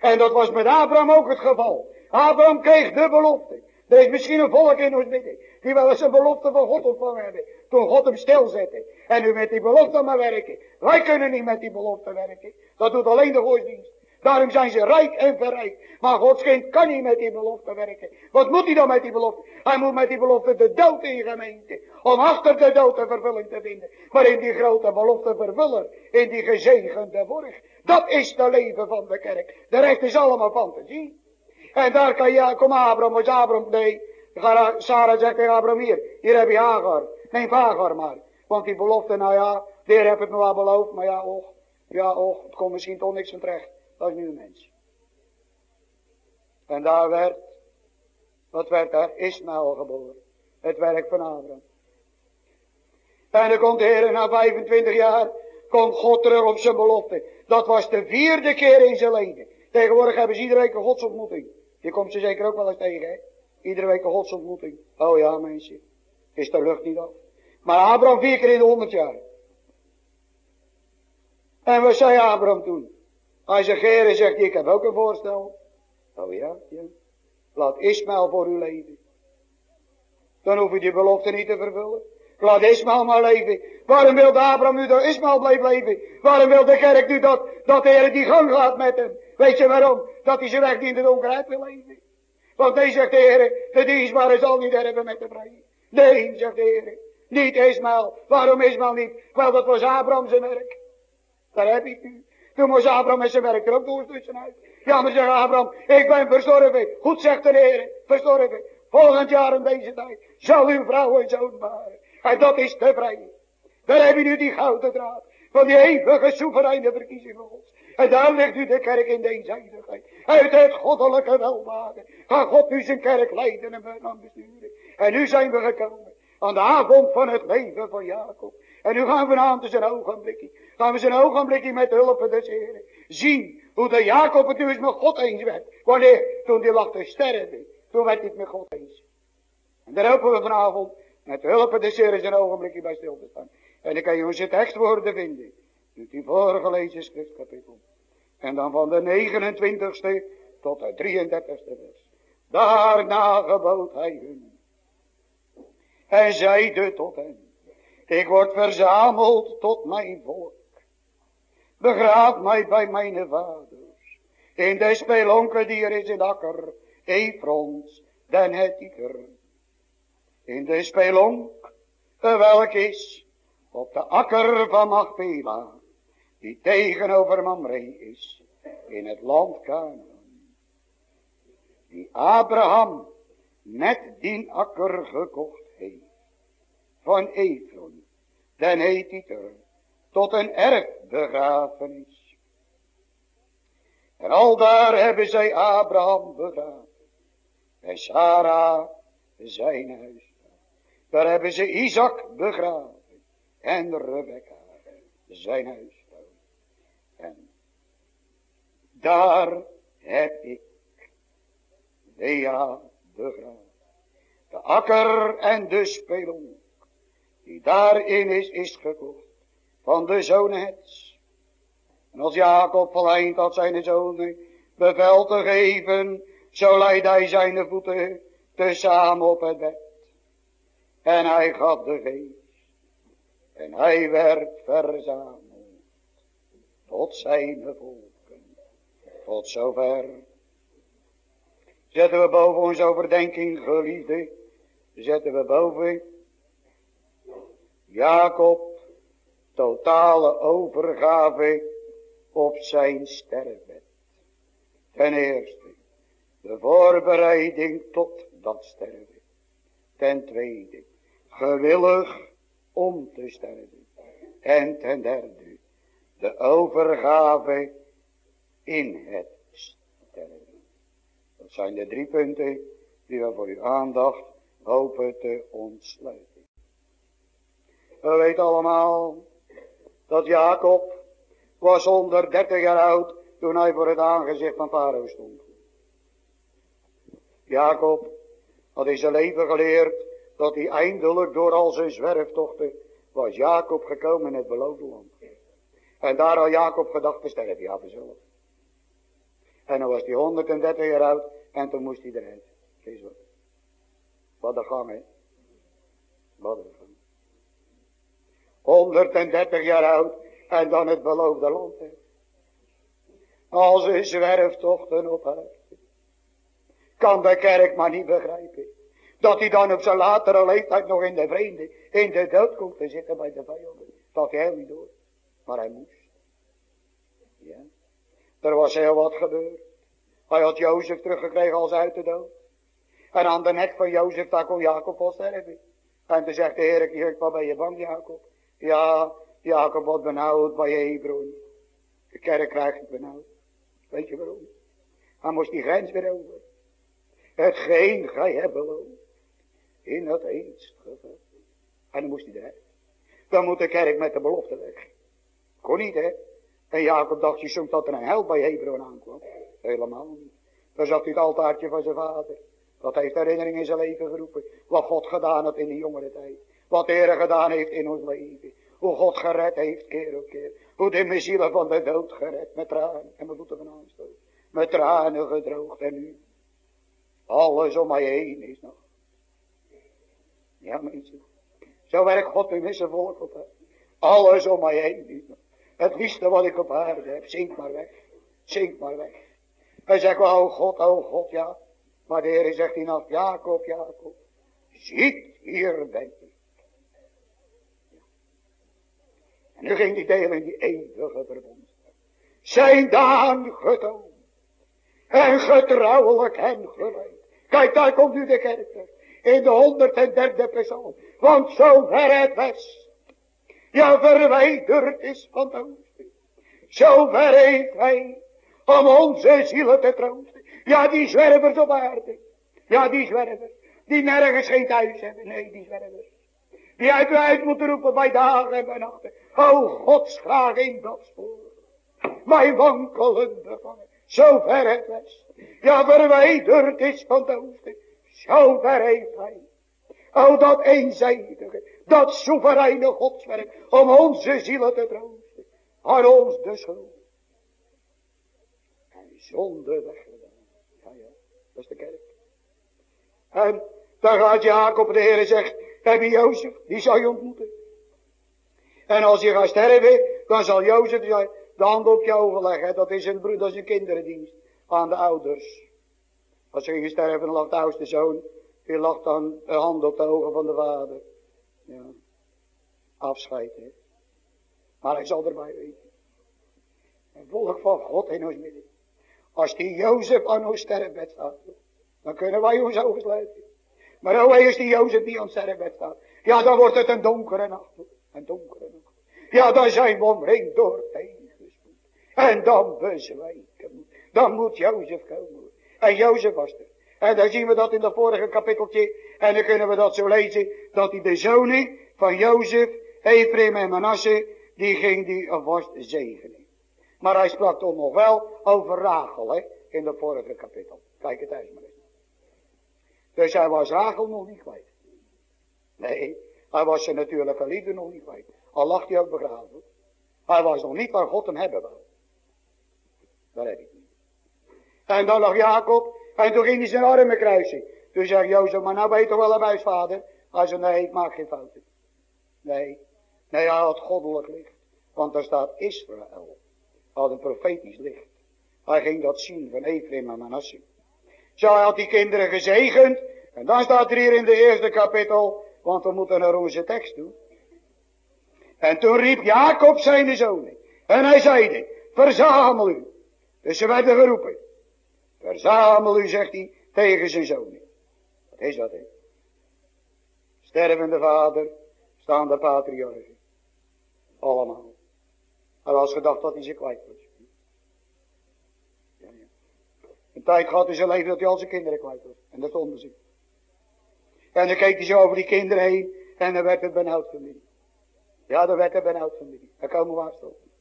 En dat was met Abraham ook het geval. Abraham kreeg de belofte. Er is misschien een volk in ons midden. Die wel eens een belofte van God ontvangen hebben. Toen God hem stilzette. En nu met die belofte maar werken. Wij kunnen niet met die belofte werken. Dat doet alleen de godsdienst. Daarom zijn ze rijk en verrijkt. Maar Gods kind kan niet met die belofte werken. Wat moet hij dan met die belofte? Hij moet met die belofte de dood in gemeente. Om achter de dood een vervulling te vinden. Maar in die grote belofte vervullen. In die gezegende borg. Dat is de leven van de kerk. De rest is allemaal fantasie. En daar kan je, kom Abraham, was Abraham, nee. Sarah zegt tegen Abraham hier, hier heb je Hagar. Neem Hagar maar. Want die belofte, nou ja, de heer heeft het me wel beloofd, maar ja, och, ja, och, het komt misschien toch niks van terecht. Is nu een mens. En daar werd, wat werd daar? Ismaël geboren. Het werk van Abraham. En dan komt de Heer na 25 jaar, komt God terug op zijn belofte. Dat was de vierde keer in zijn leven. Tegenwoordig hebben ze iedere week een godsontmoeting. Je komt ze zeker ook wel eens tegen, hè? Iedere week een godsontmoeting. Oh ja, mensen. Is de lucht niet af. Maar Abraham vier keer in de honderd jaar. En wat zei Abraham toen? Hij zegt, Heer, zegt ik heb ook een voorstel. Oh ja, ja. Laat Ismaël voor u leven. Dan hoef je die belofte niet te vervullen. Laat Ismaël maar leven. Waarom wilde Abraham nu dat Ismaël bleef leven? Waarom wil de kerk nu dat, dat de Heer die gang gaat met hem? Weet je waarom? Dat hij zijn weg in de donkerheid wil leven. Want nee, zegt de Heer, de dienstbare zal niet hebben met de vrije. Nee, zegt de Heer, niet Ismaël. Waarom Ismaël niet? Wel, dat was Abraham zijn werk. Daar heb ik u. Toen moest Abraham met zijn werk er ook door tussenuit. Ja, maar zegt Abraham, ik ben verstorven. Goed zegt de Heer, verstorven. Volgend jaar in deze tijd zal uw vrouw een zoon baren. En dat is te vrij. Daar heb je nu die gouden draad. Van die eeuwige soevereine verkiezing van God. En daar ligt u de kerk in deze eenzijdigheid. Uit het goddelijke welwagen. Ga God nu zijn kerk leiden en besturen. En nu zijn we gekomen. Aan de avond van het leven van Jacob. En nu gaan we aan zijn ogenblikje. Gaan we zijn ogenblikje met de hulp Heren. Zien hoe de Jacob het nu eens met God eens werd. Wanneer? Toen die lag te sterven. Toen werd hij het met God eens. En daar hopen we vanavond met de hulp des Heren zijn ogenblikje bij stil te staan. En dan kan je onze tekstwoorden vinden. Uit die voorgelezen schriftkapitel. En dan van de 29ste tot de 33ste vers. Daarna gebood hij hun. En zeide tot hen. Ik word verzameld tot mijn volk. Begraaf mij bij mijn vaders. In de spelonken die er is in akker. Efrons, den hetiter. In de spelonk, welk is op de akker van Machpela die tegenover Mamre is, in het land Canaan. Die Abraham met die akker gekocht van Efron, den Hetiter, tot een erfbegrafenis. En al daar hebben zij Abraham begraven, en Sarah zijn huis. Daar hebben ze Isaac begraven, en Rebecca zijn huis. En daar heb ik Lea begraven. De akker en de spelonk, die daarin is, is gekocht van de zonen. En als Jacob verleent had zijn zonen bevel te geven, zo leidde hij zijn voeten tezamen op het bed. En hij gaf de geest. En hij werd verzameld tot zijn volken. Tot zover. Zetten we boven onze overdenking, geliefde. Zetten we boven. Jacob, totale overgave op zijn sterfbed. Ten eerste, de voorbereiding tot dat sterven. Ten tweede, gewillig om te sterven. En ten derde, de overgave in het sterven. Dat zijn de drie punten die we voor uw aandacht hopen te ontsluiten. We weten allemaal dat Jacob was 130 jaar oud toen hij voor het aangezicht van Farao stond. Jacob had in zijn leven geleerd dat hij eindelijk door al zijn zwerftochten was Jacob gekomen in het beloofde land. En daar had Jacob gedacht te sterven, ja vanzelf. En dan was hij 130 jaar oud en toen moest hij eruit. Kees wat. Wat een gang, hè. Wat een gang. 130 jaar oud en dan het beloofde land, hè. Als een zwerftochten op haar. Kan de kerk maar niet begrijpen. Dat hij dan op zijn latere leeftijd nog in de vreemde, in de dood komt te zitten bij de vijanden. Dat hij niet door. Maar hij moest. Ja. Er was heel wat gebeurd. Hij had Jozef teruggekregen als uit de dood. En aan de nek van Jozef, daar kon Jacob al sterven. En toen zegt de Heer, ik ben je bang Jacob? Ja, Jacob wordt benauwd bij Hebron. De kerk krijgt het benauwd. Weet je waarom? Hij moest die grens weer over. Hetgeen gij hebt beloofd. In dat eens geval. En dan moest hij eruit. Dan moet de kerk met de belofte weg. Kon niet hè. En Jacob dacht je soms dat er een held bij Hebron aankwam. Helemaal niet. Dan zag hij het altaartje van zijn vader. Dat heeft herinnering in zijn leven geroepen. Wat God gedaan had in die jongere tijd. Wat de Heer gedaan heeft in ons leven. Hoe God gered heeft keer op keer. Hoe de mijn van de dood gered. Met tranen en mijn voeten van aanstoot. Met tranen gedroogd en nu. Alles om mij heen is nog. Ja mensen. Zo werkt God met zijn volk op. Alles om mij heen is nog. Het liefste wat ik op aarde heb. Zink maar weg. Zink maar weg. Hij zegt, oh God, oh God, ja. Maar de Heer zegt in nacht, Jacob, Jacob. Ziet, hier ben ik. En nu ging die deel in die eeuwige verbond. Zijn daan getoond. En getrouwelijk en gelijk. Kijk, daar komt nu de kerk. In de 103e psalm. Want zo ver het west. Ja, verwijderd is van het oosten. Zo ver heeft hij om onze zielen te troosten. Ja, die zwervers op aarde. Ja, die zwervers. Die nergens geen thuis hebben. Nee, die zwervers. Die uit uit moeten roepen bij dagen en bij nachten. O, Gods graag in dat spoor. Mijn wankelende vangen. Zo ver het west. Ja, verwijderd is van oosten. Zo ver heeft hij. O, dat eenzijdige, dat soevereine godswerk, om onze zielen te troosten. Aan ons de schuld zonde weggedaan. Ja, ja, dat is de kerk. En dan gaat Jacob, de Heer zegt, heb je Jozef, die zal je ontmoeten. En als je gaat sterven, dan zal Jozef de hand op je ogen leggen. Dat is een, dat is een kinderendienst aan de ouders. Als je ging sterven, lag de oudste zoon, die lag dan de hand op de ogen van de vader. Ja. Afscheid, hè. Maar hij zal erbij weten. Een volk van God in ons midden. Als die Jozef aan ons sterfbed staat, dan kunnen wij ons ogen sluiten. Maar hoe is die Jozef die aan ons sterfbed staat? Ja, dan wordt het een donkere nacht. Een donkere nacht. Ja, dan zijn we omringd door tegenspoed. En dan bezwijken. Dan moet Jozef komen. En Jozef was er. En dan zien we dat in dat vorige kapitteltje. En dan kunnen we dat zo lezen. Dat hij de zonen van Jozef, Ephraim en Manasse, die ging die alvast zegenen. Maar hij sprak toch nog wel over Rachel, hè, in de vorige kapittel. Kijk het eens maar eens. Dus hij was Rachel nog niet kwijt. Nee, hij was zijn natuurlijke liefde nog niet kwijt. Al lag hij ook begraven. Hij was nog niet waar God hem hebben wil. Dat heb ik niet. En dan lag Jacob, en toen ging hij zijn armen kruisen. Toen zei Jozef, maar nou ben je toch wel een wijsvader? Hij zei, nee, ik maak geen fouten. Nee, nee, hij had goddelijk licht. Want daar staat Israël had een profetisch licht. Hij ging dat zien van Ephraim en Manasseh. Zo had die kinderen gezegend. En dan staat er hier in de eerste kapittel. Want we moeten naar onze tekst doen. En toen riep Jacob zijn zonen. En hij zeide. Verzamel u. Dus ze werden geroepen. Verzamel u, zegt hij, tegen zijn zonen. Wat is dat, hè? Stervende vader, staande patriarchen. Allemaal. Hij was gedacht dat hij ze kwijt was. Een tijd gehad in zijn leven dat hij al zijn kinderen kwijt was. En dat ze. En dan keek hij zo over die kinderen heen. En dan werd het benauwd familie. Ja, dan werd het benauwd familie. Dan komen we afstoppen.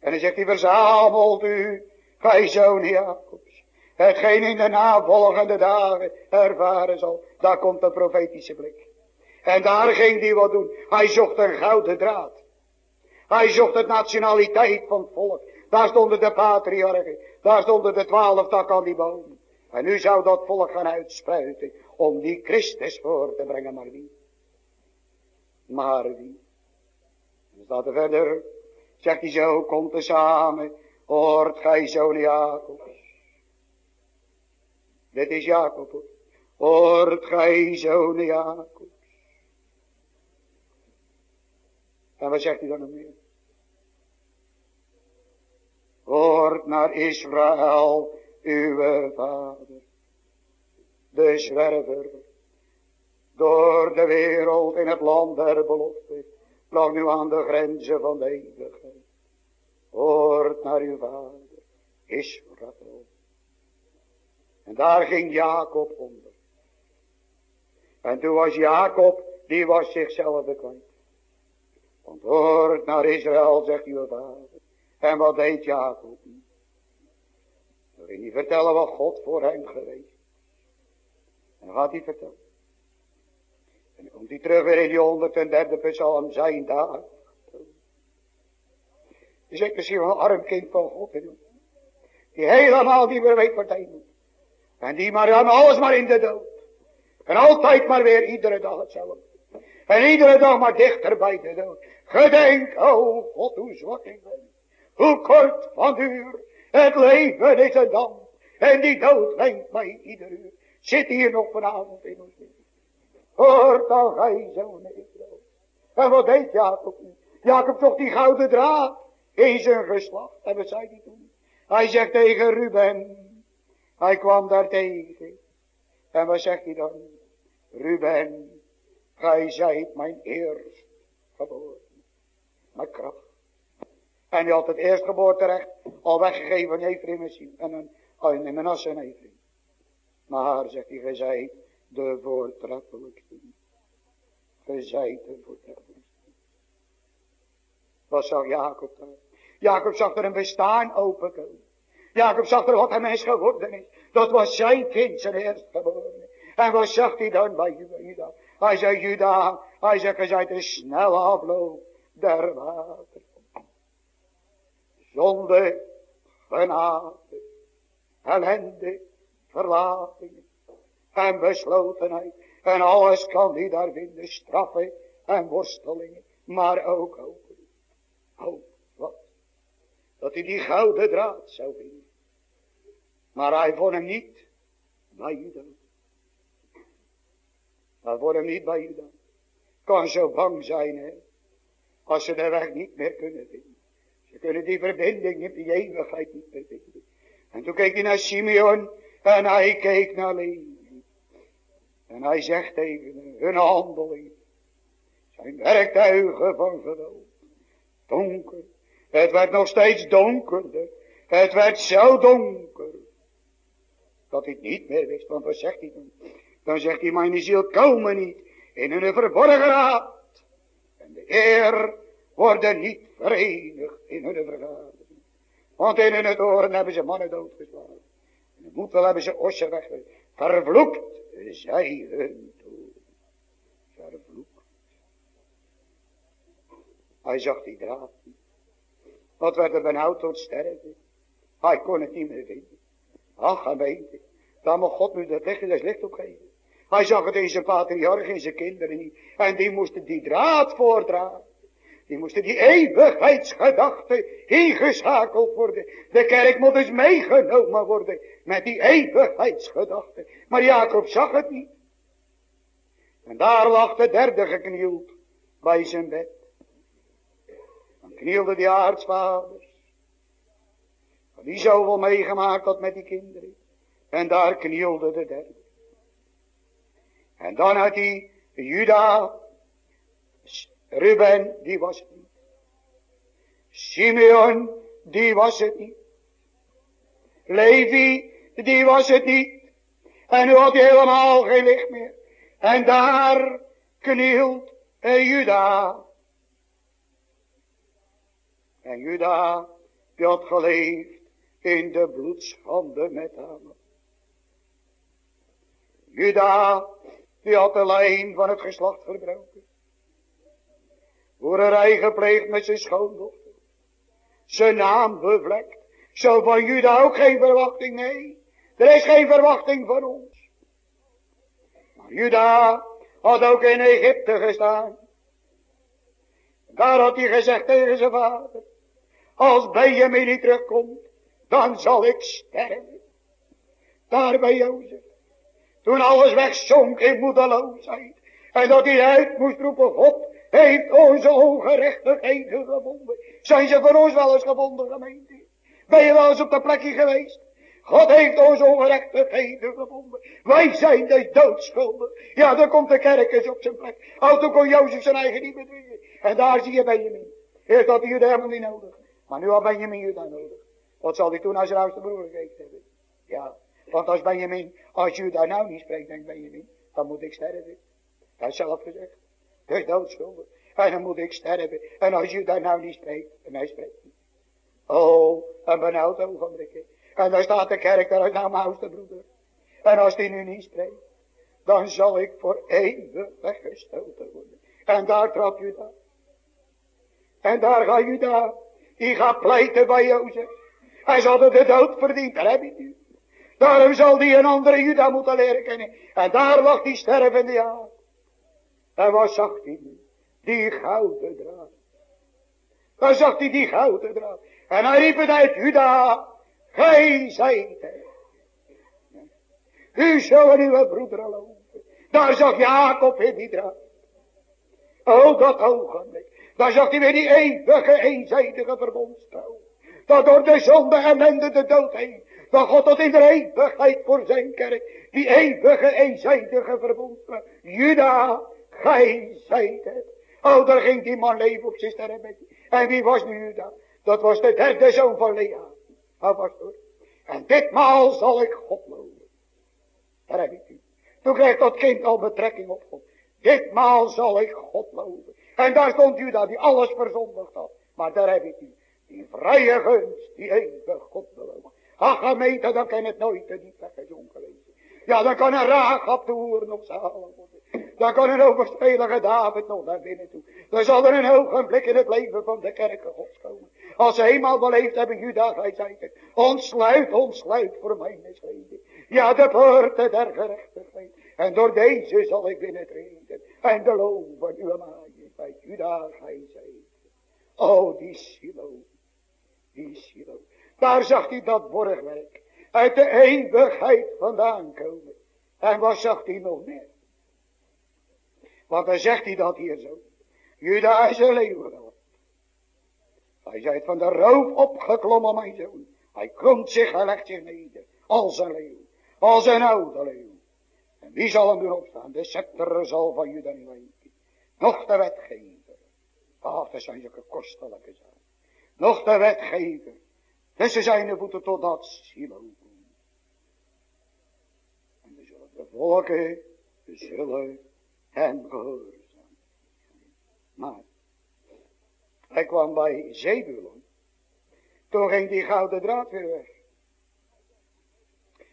En dan zegt hij, verzamelt u, gij zoon Jacobs. Hetgeen in de navolgende dagen ervaren zal. Daar komt de profetische blik. En daar ging hij wat doen. Hij zocht een gouden draad. Hij zocht de nationaliteit van het volk. Daar stonden de patriarchen. Daar stonden de twaalf takken aan die boom. En nu zou dat volk gaan uitspruiten. Om die Christus voor te brengen. Maar wie? Maar wie? Dan staat er verder. Zegt hij zo. Komt er samen. Hoort gij zoon Jacob. Dit is Jacob. Hoort gij zoon Jacob. En wat zegt hij dan nog meer? Hoort naar Israël, uw vader, de zwerver, door de wereld in het land der belofte, lag nu aan de grenzen van de eeuwigheid. Hoort naar uw vader, Israël. En daar ging Jacob onder. En toen was Jacob, die was zichzelf bekend. Want hoort naar Israël, zegt uw vader. En wat deed Jacob? Dan ging hij vertellen wat God voor hem geweest. En dan gaat hij vertellen. En dan komt hij terug weer in die 103e psalm, zijn daar. Je zegt misschien wel een arm kind van God. Die helemaal meer weet wat hij. En die maar dan alles maar in de dood. En altijd maar weer iedere dag hetzelfde. En iedere dag maar dichter bij de dood. Gedenk, oh God, hoe zwak ik ben. Hoe kort van duur. Het leven is een dam. En die dood lengt mij ieder uur. Zit hier nog vanavond in ons leven. Hoort dan gij zo Nederland. En wat deed Jacob? Jacob zocht die gouden draad in zijn geslacht. En wat zei hij toen? Hij zegt tegen Ruben. Hij kwam daar tegen. En wat zegt hij dan? Ruben, gij zijt mijn eerst geboren. Mijn kracht. En hij had het eerstgeboorterecht al weggegeven aan Ephraim en een, aan Manasse en Ephraim. Maar, zegt hij, gij zijt de voortreffelijkste. Gij zijt de voortreffelijkste. Wat zag Jacob daar? Jacob zag er een bestaan openkomen. Jacob zag er wat hij mens geworden is. Dat was zijn kind, zijn eerstgeboren. En wat zag hij dan bij Juda? Hij zei, Juda, hij zegt, gij zijt een snelle afloop der water zonde, genade, ellende, verlating en beslotenheid. En alles kan die daar vinden, straffen en worstelingen, maar ook hoop. Hoop, wat? Dat hij die gouden draad zou vinden. Maar hij vond hem niet bij Juda. Hij vond hem niet bij Juda. Kan zo bang zijn, hè. Als ze de weg niet meer kunnen vinden. Ze kunnen die verbinding in die eeuwigheid niet meer vinden. En toen keek hij naar Simeon en hij keek naar Levi. En hij zegt tegen hun handelingen zijn werktuigen van geweld. Donker. Het werd nog steeds donkerder. Het werd zo donker. Dat hij het niet meer wist. Want wat zegt hij dan? Dan zegt hij, mijn ziel komen niet in hun verborgen raad. En de Heer worden niet verenigd in hun vergadering. Want in hun oren hebben ze mannen doodgeslagen. In de moedwel hebben ze ossen weggegeven. Vervloekt zij hun toe. Vervloekt. Hij zag die draad niet. Wat werd er benauwd tot sterven. Hij kon het niet meer vinden. Ach, gemeente. Daar mag God nu dat licht, dat licht opgeven. Hij zag het in zijn patriarch, in zijn kinderen niet. En die moesten die draad voordragen. Die moesten die eeuwigheidsgedachte ingeschakeld worden. De kerk moet dus meegenomen worden met die eeuwigheidsgedachte. Maar Jacob zag het niet. En daar lag de derde geknield bij zijn bed. Dan knielde die aartsvaders. Die zoveel meegemaakt had met die kinderen. En daar knielde de derde. En dan had hij Juda Ruben, die was het niet. Simeon, die was het niet. Levi, die was het niet. En nu had hij helemaal geen licht meer. En daar knielt Juda. En Juda, die had geleefd in de bloedschande met hem. Juda, die had de lijn van het geslacht verbroken. Hoererij gepleegd met zijn schoondochter. Zijn naam bevlekt. Zo van Juda ook geen verwachting, nee. Er is geen verwachting van ons. Maar Juda had ook in Egypte gestaan. Daar had hij gezegd tegen zijn vader. Als Benjamin niet terugkomt, dan zal ik sterven. Daar bij Jozef. Toen alles wegzonk in moedeloosheid. En dat hij uit moest roepen, God heeft onze ongerechtigheden gevonden. Zijn ze voor ons wel eens gevonden, gemeente? Ben je wel eens op de plekje geweest? God heeft onze ongerechtigheden gevonden. Wij zijn de doodschulden. Ja, dan komt de kerk eens op zijn plek. Oh, toen kon Jozef zijn eigen niet bedwingen. En daar zie je Benjamin. Eerst had hij helemaal niet nodig. Maar nu had Benjamin Juda nodig. Wat zal hij toen als zijn oudste broer gegeven hebben? Ja, want als Benjamin, als Juda nou niet spreekt, denkt Benjamin, dan moet ik sterven. Hij heeft zelf gezegd. Is doodschuldig. En dan moet ik sterven. En als Juda nou niet spreekt, en hij spreekt niet. Oh, een benauwd ogenblik. En daar staat de kerk, daar is nou mijn oudste broeder. En als die nu niet spreekt, dan zal ik voor eeuwig weggestoten worden. En daar trap Juda. En daar gaat Juda. Die gaat pleiten bij Jozef. Hij zal de dood verdiend, daar heb je nu. Daarom zal die een andere Juda moeten leren kennen. En daar lag die stervende jaar. En wat zag hij nu? Die gouden draad. Waar zag hij die gouden draad? En hij riep het uit, Juda, gij zijt het. U zullen uw broederen lopen. Daar zag Jacob in die draad. Oh, dat ogenblik. Daar zag hij weer die eeuwige, eenzijdige verbondstrouw. Dat door de zonde en de dood heen. Dat God tot in de eeuwigheid voor zijn kerk. Die eeuwige, eenzijdige verbondstrouw. Juda, het. Oh, daar ging die man leven op zijn sterrenbedje. En wie was nu Juda? Dat was de derde zoon van Lea. Dat was het. En ditmaal zal ik God loven. Daar heb ik u. Toen kreeg dat kind al betrekking op God. Ditmaal zal ik God loven. En daar stond Juda die alles verzondigd had. Maar daar heb ik u. Die vrije gunst, die eeuwig God beloven. Ach gemeente, dan kan het nooit te diep weggezonken wezen. Ja, dan kan een raag op de hoer nog worden. Dan kan een overspelige David nog naar binnen toe. Dan zal er een ogenblik in het leven van de kerken gods komen. Als ze eenmaal beleefd hebben, Juda, gij zijt het. Ontsluit, ontsluit voor mijn misleiding. Ja, de poorten der gerechtigheid. En door deze zal ik binnentreden. En de loon van uw majesteit, Juda, gij zijt. Oh, die silo. Die silo. Daar zag hij dat borgwerk. Uit de eeuwigheid vandaan komen. En wat zag hij nog meer? Want dan zegt hij dat hier zo. Juda is een leeuw Hij zei het van de roof opgeklommen, mijn zoon. Hij kromt zich, hij legt zich neder. Als een leeuw. Als een oude leeuw. En wie zal hem doen opstaan? De scepter zal van Juda niet wijken. Nog de wetgever. Ach, dat zijn zulke kostelijke zaken. Nog de wetgever. Tussen zijn voeten tot dat silo. En we zullen de volken zullen hem gehoorzaam. Maar, hij kwam bij Zebulon. Toen ging die gouden draad weer weg.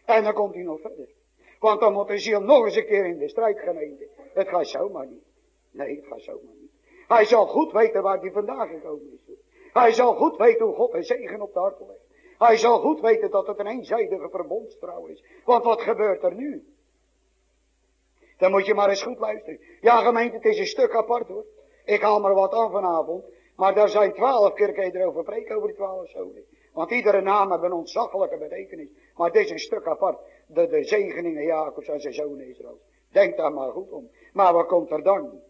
En dan komt hij nog verder. Want dan moet de ziel nog eens een keer in de strijd gemeente. Het gaat zomaar niet. Nee, het gaat zomaar niet. Hij zal goed weten waar hij vandaan gekomen is. Hij zal goed weten hoe God een zegen op de hart legt. Hij zal goed weten dat het een eenzijdige verbondstrouw is. Want wat gebeurt er nu? Dan moet je maar eens goed luisteren. Ja gemeente, het is een stuk apart hoor. Ik haal maar wat aan vanavond. Maar daar zijn twaalf keer erover preken over die twaalf zonen. Want iedere naam heeft een ontzaglijke betekenis. Maar dit is een stuk apart. De, de zegeningen Jacobs en zijn zoon Israël. Denk daar maar goed om. Maar wat komt er dan?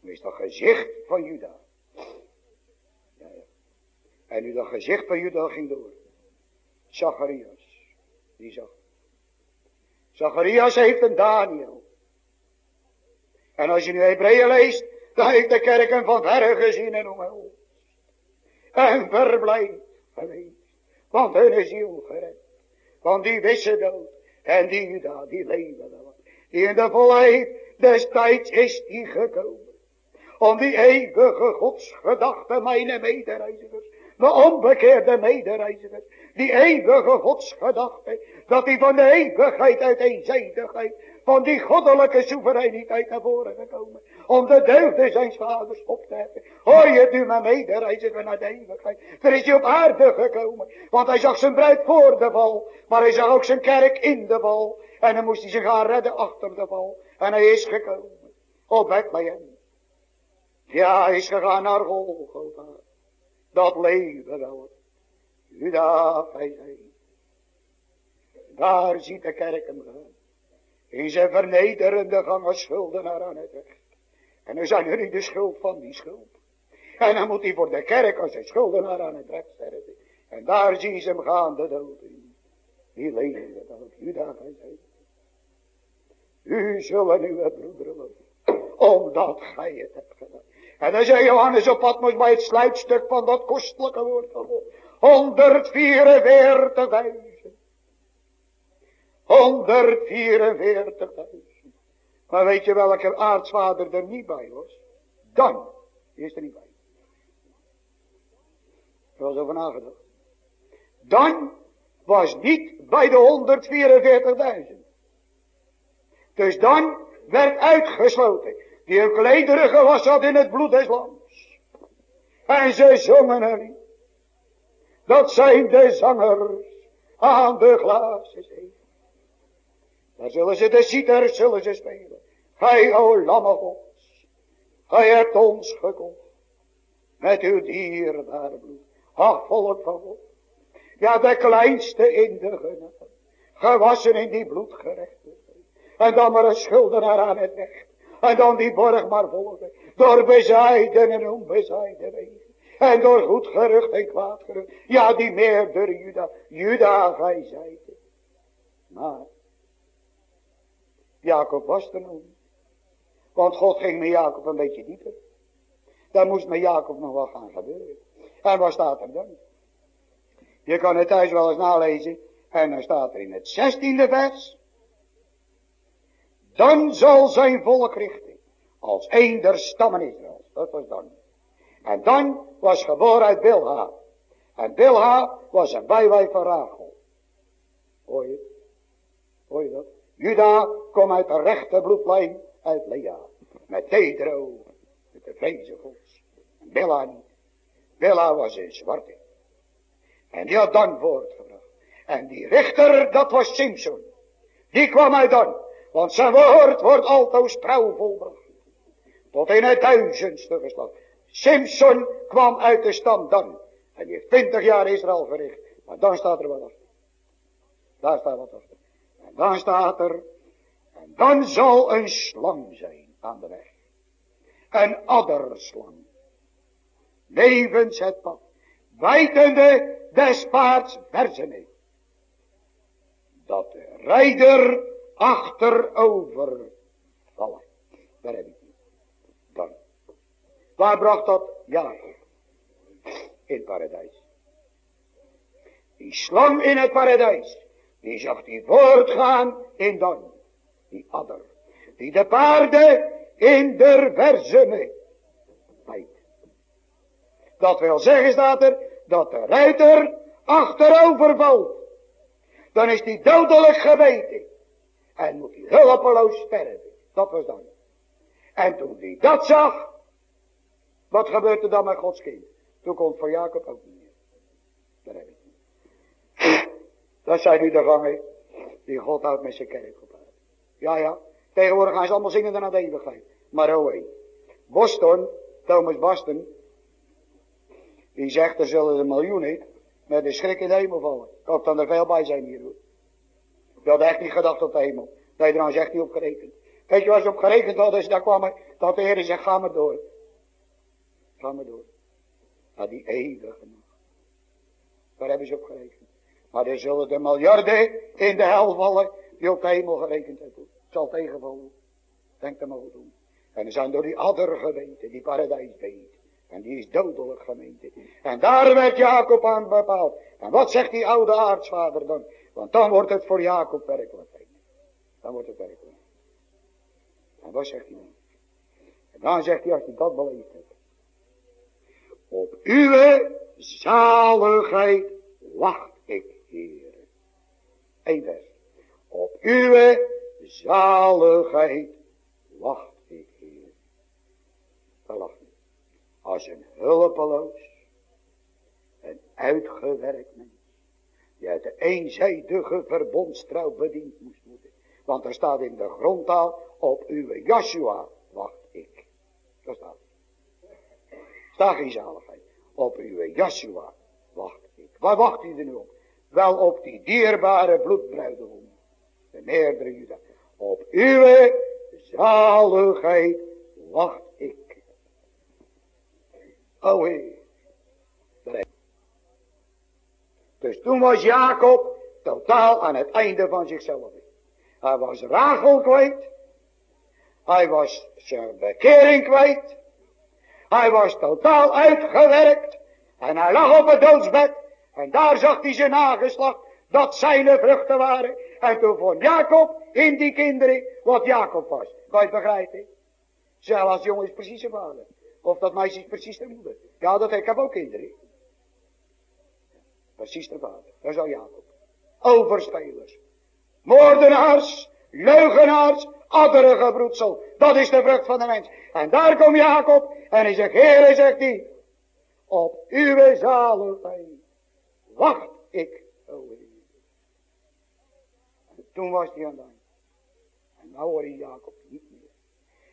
Nu is dat gezicht van Juda. Ja, ja. En nu dat gezicht van Juda ging door. Zacharias. Die zag. Zacharias heeft een Daniel. En als je nu Hebreeën leest, dan heeft de kerken van verre gezien en omhelst. En verblijd geweest. Want hun ziel gered. Want die wisse dood. En die Juda, die leven wel. Die in de volheid des tijds is die gekomen. Om die eeuwige godsgedachte, mijn medereizigers. Mijn onbekeerde medereizigers. Die eeuwige godsgedachte. Dat die van de eeuwigheid uit eenzijdigheid. Van die goddelijke soevereiniteit naar voren gekomen. Om de deugden zijn vaders op te hebben. Hoor je nu mijn medereiziger naar de eeuwigheid. Er is hij op aarde gekomen. Want hij zag zijn bruid voor de val. Maar hij zag ook zijn kerk in de val. En dan moest hij zich gaan redden achter de val. En hij is gekomen. Op Bethlehem. Ja, hij is gegaan naar Golgotha. Dat leven wel. Juda, hij zei. Daar ziet de kerk hem gaan. In zijn vernederende gangen schuldenaar aan het recht. En dan zijn jullie de schuld van die schuld. En dan moet hij voor de kerk als een schuldenaar aan het recht sterven. En daar zien ze hem gaan, de dood in. Die leven dat Juda, zei. U zullen uw broederen loven. Omdat gij het hebt gedaan. En dan zei Johannes op Patmos bij het sluitstuk van dat kostelijke woord van. 144.000. 144.000. Maar weet je welke aartsvader er niet bij was? Dan is er niet bij. Er was over nagedacht. Dan was niet bij de 144.000. Dus dan werd uitgesloten. Die hun klederen gewassen had in het bloed des lands. En ze zongen niet. Dat zijn de zangers aan de glazen zee. Daar zullen ze de citer zullen ze spelen. Gij, o lamme gods, gij hebt ons gekocht. Met uw dierbare bloed. Ach, volk van God. Ja, de kleinste in de genade. Gewassen in die bloedgerechtigheid. En dan maar een schuldenaar aan het recht. En dan die borg maar volgen. Door bezijden en onbezijden wegen. En door goed gerucht en kwaad gerucht. Ja, die meerdere Juda. Juda, gij zijt. Maar. Jacob was er nog Want God ging met Jacob een beetje dieper. Daar moest met Jacob nog wat gaan gebeuren. En wat staat er dan? Je kan het thuis wel eens nalezen. En dan staat er in het zestiende vers. Dan zal zijn volk richten. Als een der stammen Israëls. Dat was dan. En dan was geboren uit Bilha. En Bilha was een bijwijf van Rachel. Hoor je? Hoor je dat? Juda kwam uit de rechte bloedlijn uit Lea. Met Tedro. Met de vezegels. Bilha niet. Bilha was een zwarte. En die had dan voortgebracht. En die richter, dat was Simpson. Die kwam uit dan. Want zijn woord wordt altoos trouw volbracht. Tot in het duizendste geslacht. Simpson kwam uit de stam dan. En die heeft twintig jaar Israël verricht. Maar dan staat er wat achter. Daar staat wat achter. En dan staat er. En dan zal een slang zijn aan de weg. Een adderslang. Levens het pad. Bijtende des paards verzenen. Dat de rijder achterover vallen. Daar heb ik. Waar bracht dat? Jacob. In het paradijs. Die slang in het paradijs. Die zag die voortgaan in dan. Die adder. Die de paarden in verzene bijt. Dat wil zeggen staat er. Dat de ruiter achterover valt. Dan is die dodelijk gebeten. En moet hij hulpeloos sterven. Dat was dan. En toen hij dat zag. Wat gebeurt er dan met Gods kind? Toen komt voor Jacob ook niet meer. Daar heb ik niet. Dat zijn nu de gangen. Die God houdt met zijn kerk op. Ja, ja. Tegenwoordig gaan ze allemaal zingen naar de eeuwigheid. Maar oh. Boston, Thomas Boston. Die zegt er zullen er miljoenen met de schrik in de hemel vallen. Hoop dat er veel bij zijn hier hoor. Je had echt niet gedacht op de hemel. Nee, daar is echt niet op gerekend. Weet je ze op gerekend hadden? Als daar kwam dat de Heer zegt, ga maar door. Ga maar door. Naar die eeuwige nacht. Daar hebben ze op gerekend. Maar er zullen de miljarden in de hel vallen die op de hemel gerekend hebben. Het zal tegenvallen. Denk er maar goed om. En er zijn door die adder geweten, die paradijs weet. En die is dodelijk gemeente. En daar werd Jacob aan bepaald. En wat zegt die oude aartsvader dan? Want dan wordt het voor Jacob werkelijkheid. Dan wordt het werkelijk. En wat zegt hij dan? En dan zegt hij als hij dat beleefd. Op uw zaligheid wacht ik, Heer. Eén vers. Op uw zaligheid wacht ik, Heer. Dat lacht. Als een hulpeloos, een uitgewerkt mens, die uit de eenzijdige verbondstrouw bediend moest worden. Want er staat in de grondtaal, op uw Joshua wacht ik. Dat staat. Staat geen zaligheid. Op uw Joshua wacht ik. Waar wacht u er nu op? Wel op die dierbare bloedbruidegom. De meerdere Juda. Op uw zaligheid wacht ik. O. Dus toen was Jacob totaal aan het einde van zichzelf. Hij was Rachel kwijt. Hij was zijn bekering kwijt. Hij was totaal uitgewerkt. En hij lag op het doodsbed. En daar zag hij zijn nageslacht. Dat zijn vruchten waren. En toen vond Jacob in die kinderen wat Jacob was. Kan je het begrijpen? Zelfs als jongen is precies zijn vader. Of dat meisje is precies de moeder. Ja, dat ik heb ook kinderen. Precies de vader. Dat is al Jacob. Overspelers. Moordenaars. Leugenaars. Adderige broedsel. Dat is de vrucht van de mens. En daar komt Jacob. En hij zegt, Heere, zegt hij. Op uw zaligheid. Wacht ik, Heer. En toen was hij aan het En nou hoor Jacob niet meer.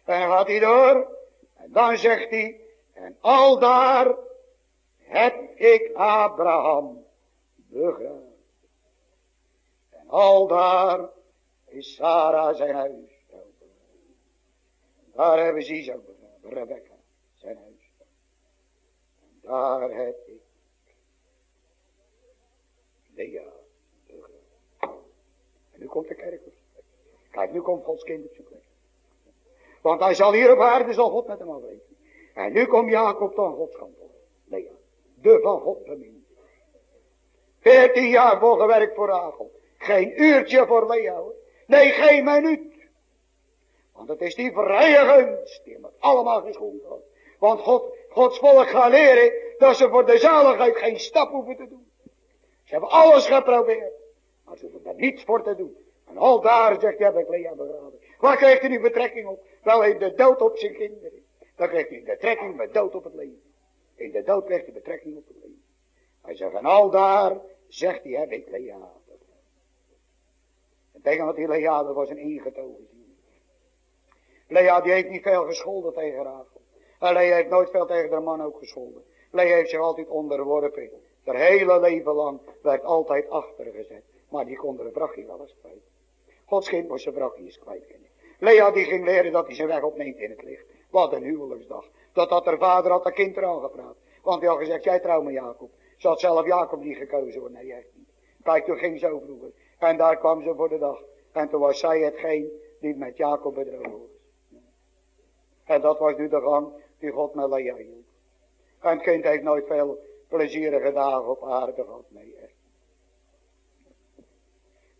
En dan gaat hij door. En dan zegt hij. En al daar heb ik Abraham begraven. En al daar is Sarah zijn huis. Daar hebben ze Isaac begraven, Rebecca, zijn huis. En daar heb ik Lea. En nu komt de kerk. Kijk, nu komt Gods kindertje plek. Want hij zal hier op aarde, zal God met hem afrekenen. En nu komt Jacob dan Gods kant op. Lea, de van God beminde. Veertien jaar voor gewerkt voor Rachel. Geen uurtje voor Lea. Nee, geen minuut. Want het is die gunst die het allemaal geschonken wordt. Want God, Gods volk gaat leren dat ze voor de zaligheid geen stap hoeven te doen. Ze hebben alles geprobeerd. Maar ze hoeven er niets voor te doen. En al daar zegt hij, heb ik Lea begraven. Waar krijgt hij nu betrekking op? Wel heeft de dood op zijn kinderen. Dan krijgt hij betrekking met dood op het leven. In de dood krijgt hij betrekking op het leven. Hij zegt, en al daar zegt hij, heb ik Lea. En tegen wat die Lea, dat was een ingetogen. Lea die heeft niet veel gescholden tegen Rachel. En Lea heeft nooit veel tegen haar man ook gescholden. Lea heeft zich altijd onderworpen. Haar hele leven lang werd altijd achtergezet. Maar die kon een vrachtje wel eens kwijt. Gods kind was zijn vrachtjes kwijt. Lea die ging leren dat hij zijn weg opneemt in het licht. Wat een huwelijksdag. Dat had haar vader had haar kind eraan gepraat. Want hij had gezegd, jij trouw me Jacob. Ze had zelf Jacob niet gekozen hoor. Nee, echt niet. Kijk, toen ging zo vroeger. En daar kwam ze voor de dag. En toen was zij hetgeen die met Jacob bedrogen. En dat was nu de gang die God met Lea hield. En het kind heeft nooit veel plezierige dagen op aarde gehad. Nee, echt.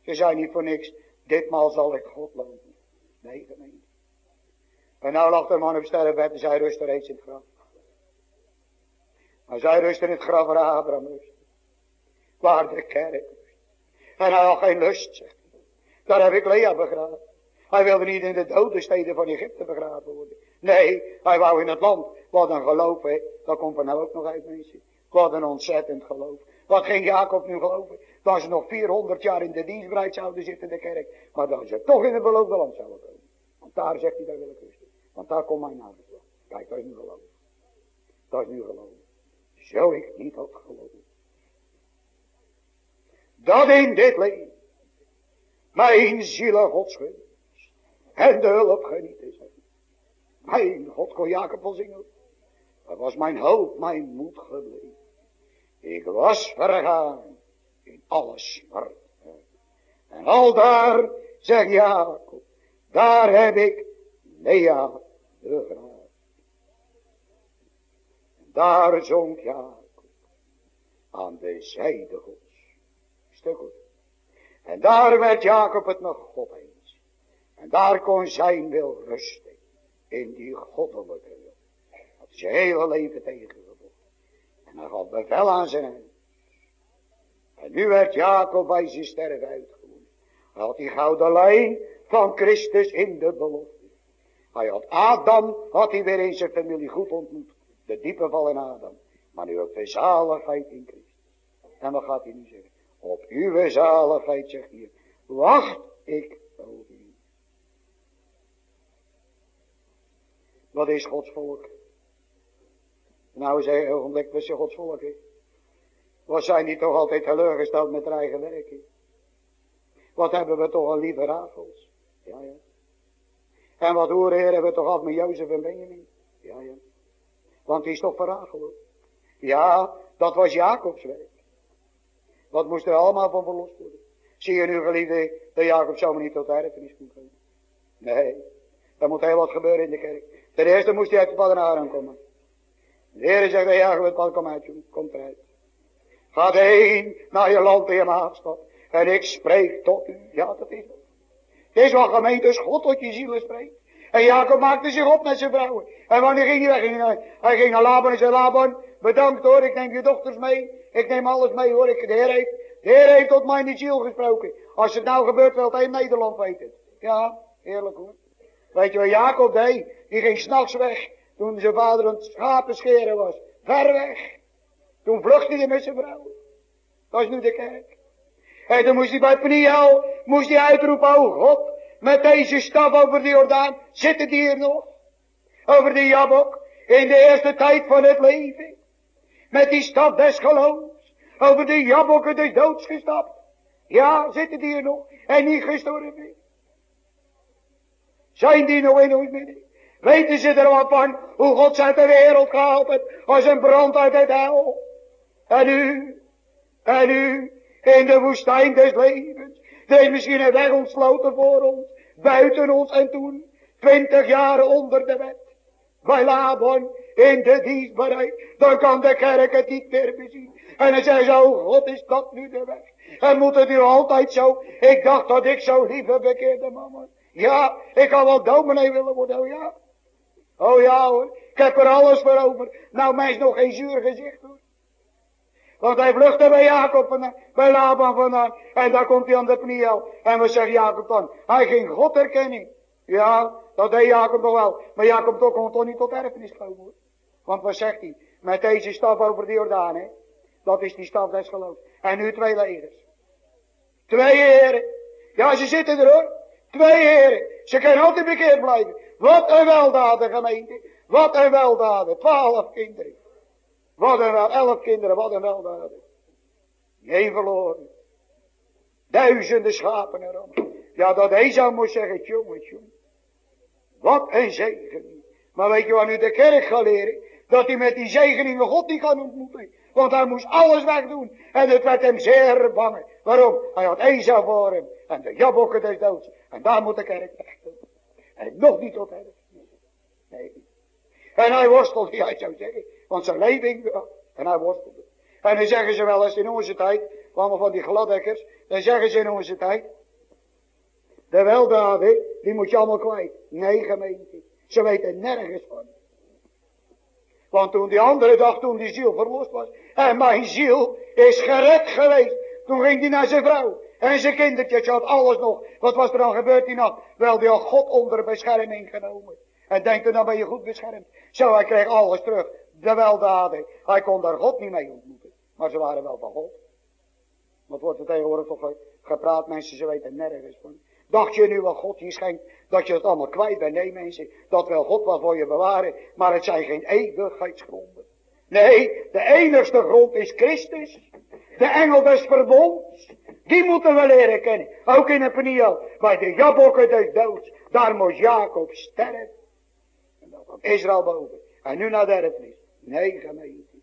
Ze zei niet voor niks, ditmaal zal ik God lopen. Nee, gemeen. En nou lag de man op sterrenbed en zij rustte reeds in het graf. Maar zij rust in het graf waar Abraham rust. Waar de kerk rust. En hij had geen lust, zegt. Daar heb ik Lea begraven. Hij wilde niet in de dode steden van Egypte begraven worden. Nee, hij wou in het land. Wat een geloof, hè. Dat komt er nou ook nog uit, mensen. Wat een ontzettend geloof. Wat ging Jacob nu geloven? Dat ze nog 400 jaar in de dienstbereid zouden zitten in de kerk. Maar dat ze toch in het beloofde land zouden komen. Want daar zegt hij, daar wil ik rusten. Want daar komt mijn nageslag. Kijk, dat is nu geloof. Dat is nu geloof. Zo ik niet had geloofd. Dat in dit leven. Mijn ziel godsgunst. En de hulp genieten zijn. Mijn God kon Jacob wel zingen. Dat was mijn hoop, mijn moed gebleven. Ik was vergaan in alle smart. En al daar, zegt Jacob, daar heb ik Lea begraven. Daar zonk Jacob aan de zijde gods. Stuk goed. En daar werd Jacob het nog God eens. En daar kon zijn wil rusten. In die goddelijke wil. Is je hele leven tegengevoerd. En hij had bevel aan zijn. En nu werd Jacob bij zijn sterven uitgevoerd. Hij had die gouden lijn van Christus in de belofte. Hij had Adam, had hij weer in zijn familie goed ontmoet. De diepe val in Adam. Maar nu ook de zaligheid in Christus. En wat gaat hij nu zeggen? Op uw zaligheid, zegt hij, wacht ik over u. Wat is Gods volk? Nou, zeg een ogenblik, is Gods volk? He? Wat zijn die toch altijd teleurgesteld met hun eigen werk? Wat hebben we toch een lieve rafels? Ja, ja. En wat horen hebben we toch af met Jozef en Benjamin? Ja, ja. Want die is toch verragelen. Ja, dat was Jacobs werk. Wat moest er allemaal van verlost worden? Zie je nu geliefde, dat Jacob zomaar niet tot erfenis kon komen. Nee, er moet heel wat gebeuren in de kerk. Ten eerste moest hij uit de Padenaren komen. De Heer zegt, ja, Jacob, het kom uit. Komt eruit. Ga heen naar je land en je maatstad. En ik spreek tot u. Ja, dat is het. Het is wel gemeente, God tot je zielen spreekt. En Jacob maakte zich op met zijn vrouwen. En wanneer ging hij weg? Hij ging naar Laban en zei, Laban, bedankt hoor, ik neem je dochters mee. Ik neem alles mee hoor, ik, de Heer heeft, de Heer heeft tot mij in ziel gesproken. Als het nou gebeurt, wil het heel Nederland weten. Ja, heerlijk hoor. Weet je wat Jacob deed? Die ging s'nachts weg. Toen zijn vader een schapen scheren was. Ver weg. Toen vluchtte hij met zijn vrouw. Dat is nu de kerk. En dan moest hij bij Peniel, moest hij uitroepen, oh God, met deze staf over de Jordaan, zitten die hier nog? Over de Jabok, in de eerste tijd van het leven. Met die staf des geloofs, over de Jabbokken des doods gestapt. Ja, zitten die hier nog, en niet gestorven. Zijn die nog in ons midden? Weten ze er wat van, hoe God uit de wereld gehaald heeft, als een brand uit het hel? En u, en u, in de woestijn des levens. Is misschien een weg ontsloten voor ons, buiten ons en toen, twintig jaren onder de wet. Bij Laban, in de dienstbaarheid, dan kan de kerk het niet meer bezien. En dan zeggen ze, oh God, is dat nu de weg? En moet het nu altijd zo? Ik dacht dat ik zo lieve bekeerde mama. Ja, ik had wel dominee willen worden, oh ja. Oh ja hoor, ik heb er alles voor over. Nou, mij is nog geen zuur gezicht hoor. Want hij vluchtte bij Jacob vandaan, bij Laban vandaan. En daar komt hij aan de Pniel. En we zeggen Jacob dan, hij ging God erkenning. Ja, dat deed Jacob nog wel. Maar Jacob toch kon toch niet tot erfenis komen hoor. Want wat zegt hij? Met deze staf over de Jordaan, hè? Dat is die staf des geloofs. En nu twee legers. Twee heren. Ja, ze zitten er hoor. Twee heren. Ze kunnen altijd bekeerd blijven. Wat een weldaden gemeente. Wat een weldaden. Twaalf kinderen. Wat een wel, elf kinderen, wat een weldaden. Nee verloren. Duizenden schapen erom. Ja, dat hij zou moest zeggen, jongen, jongen. Wat een zegening. Maar weet je wat nu de kerk gaat leren? Dat hij met die zegeningen God niet kan ontmoeten. Want hij moest alles wegdoen. En het werd hem zeer bang. Waarom? Hij had Esau voor hem. En de jabbokken des doods. En daar moet de kerk weg. En nog niet tot hem. Nee. En hij worstelde, ja, ik zou zeggen. Want zijn leven, en hij worstelde. En dan zeggen ze wel eens in onze tijd, allemaal van die gladdekkers, dan zeggen ze in onze tijd, de weldaden, die moet je allemaal kwijt. Nee, gemeente. Ze weten nergens van. Want toen die andere dag, toen die ziel verlost was, en mijn ziel is gered geweest. Toen ging hij naar zijn vrouw. En zijn kindertje had alles nog. Wat was er dan gebeurd die nacht? Wel, die had God onder bescherming genomen. En denkt dan ben je goed beschermd. Zo, hij kreeg alles terug. De weldaden. Hij kon daar God niet mee ontmoeten. Maar ze waren wel van God. Wat wordt er tegenwoordig toch gepraat, mensen, ze weten nergens van. Dacht je nu wel God je schenkt dat je het allemaal kwijt bent? Nee mensen, dat wel God wat voor je bewaren, maar het zijn geen eeuwigheidsgronden. Nee, de enigste grond is Christus. De engel des verbonds. Die moeten we leren kennen. Ook in het Peniel. Bij de jabbokken des doods. Daar moest Jacob sterven. En dan kwam Israël boven. En nu naar de erfenis. Nee, gemeente.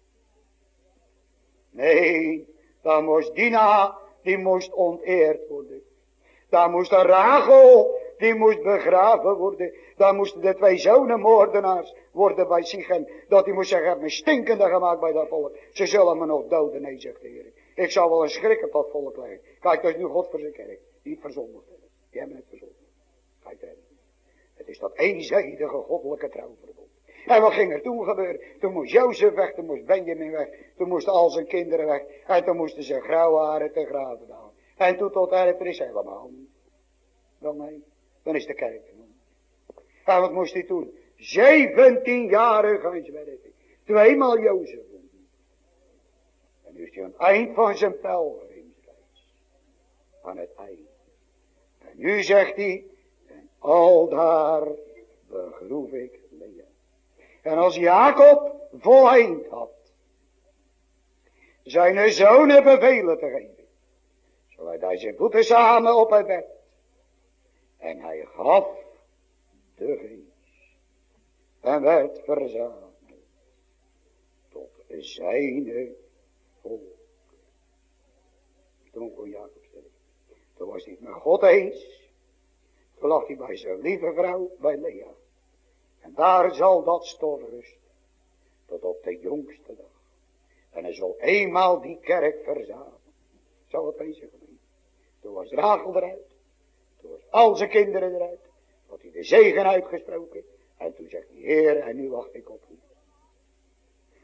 Nee, daar moest Dina, die moest onteerd worden. Daar moest de Rachel, die moest begraven worden. Daar moesten de twee zonen moordenaars worden bij Sichem. Dat die moest zeggen, heb me stinkende gemaakt bij dat volk. Ze zullen me nog doden, nee, zegt de Heer. Ik zou wel een schrik op dat volk leggen. Kijk, dat is nu God voor zijn kerk. Niet verzondigd. Die hebben het verzondigd. Kijk, daar. Het is dat eenzijdige goddelijke trouwverbond. En wat ging er toen gebeuren? Toen moest Jozef weg, toen moest Benjamin weg, toen moesten al zijn kinderen weg. En toen moesten ze grauwharen te graven halen. En toen tot er is helemaal niet. Wel nee, dan is de kerk er En wat moest hij doen? 17 jaren werken. Tweemaal Jozef. En nu is hij aan het eind van zijn pelgrimsreis. Aan het eind. En nu zegt hij, en al daar begroef ik Lea. En als Jacob voleind had, zijn zonen bevelen te geven, zo hij zijn voeten samen op het bed. En hij gaf de geest en werd verzameld tot zijne volk. Toen kon Jacob sterven. Toen was hij met God eens. Toen lag hij bij zijn lieve vrouw, bij Lea. En daar zal dat stof rusten. Tot op de jongste dag. En hij zal eenmaal die kerk verzamelen. Zal het zijn. Toen was Rachel eruit. Toen was al zijn kinderen eruit. Had hij de zegen uitgesproken. En toen zegt hij, Heer, en nu wacht ik op u.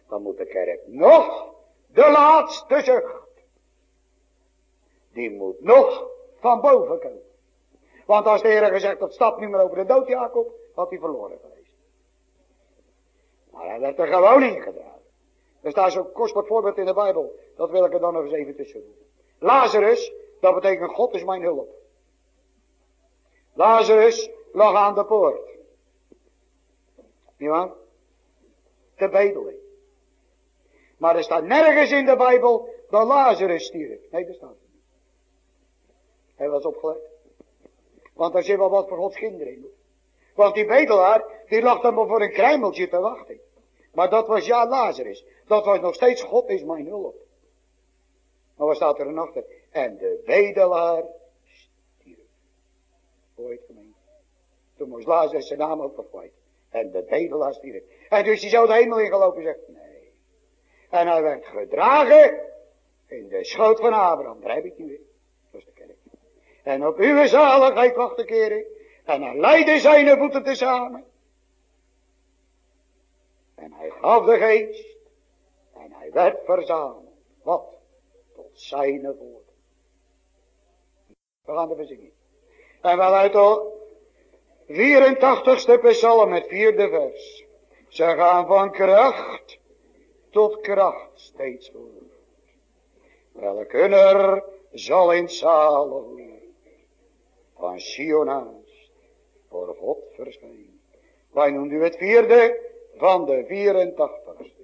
Dan moet de kerk nog de laatste zucht. Die moet nog van boven komen. Want als de Heer gezegd dat stap niet meer over de dood Jacob, had hij verloren geweest. Maar hij werd er gewoon ingedragen. Er staat zo'n kostbaar voorbeeld in de Bijbel. Dat wil ik er dan nog eens even tussen doen. Lazarus, dat betekent God is mijn hulp. Lazarus lag aan de poort. Waar? Te bedelen. Maar er staat nergens in de Bijbel dat Lazarus stierf. Nee, dat staat niet. Hij was opgelet. Want daar zit wel wat voor Gods kinderen in. Want die bedelaar, die lag dan maar voor een kruimeltje te wachten. Maar dat was ja Lazarus. Dat was nog steeds God is mijn hulp. Maar wat staat er dan achter? En de bedelaar stierf. Ooit gemeen. Toen moest Lazarus zijn naam ook verkwijt. En de bedelaar stierf. En dus die zou de hemel ingelopen zegt, nee. En hij werd gedragen in de schoot van Abraham. Daar heb ik niet weer. Dat is de kerk. En op uw zaligheid wacht de keren. En hij leidde zijn voeten tezamen. En hij gaf de geest. En hij werd verzameld. Wat? Tot zijn woorden. We gaan de bezingen. En wel uit de 84ste psalm, het vierde vers. Ze gaan van kracht tot kracht steeds voort. Welk hunner zal in zalen van Sionaas voor God verschijnen. Wij noemen u het vierde van de 84ste.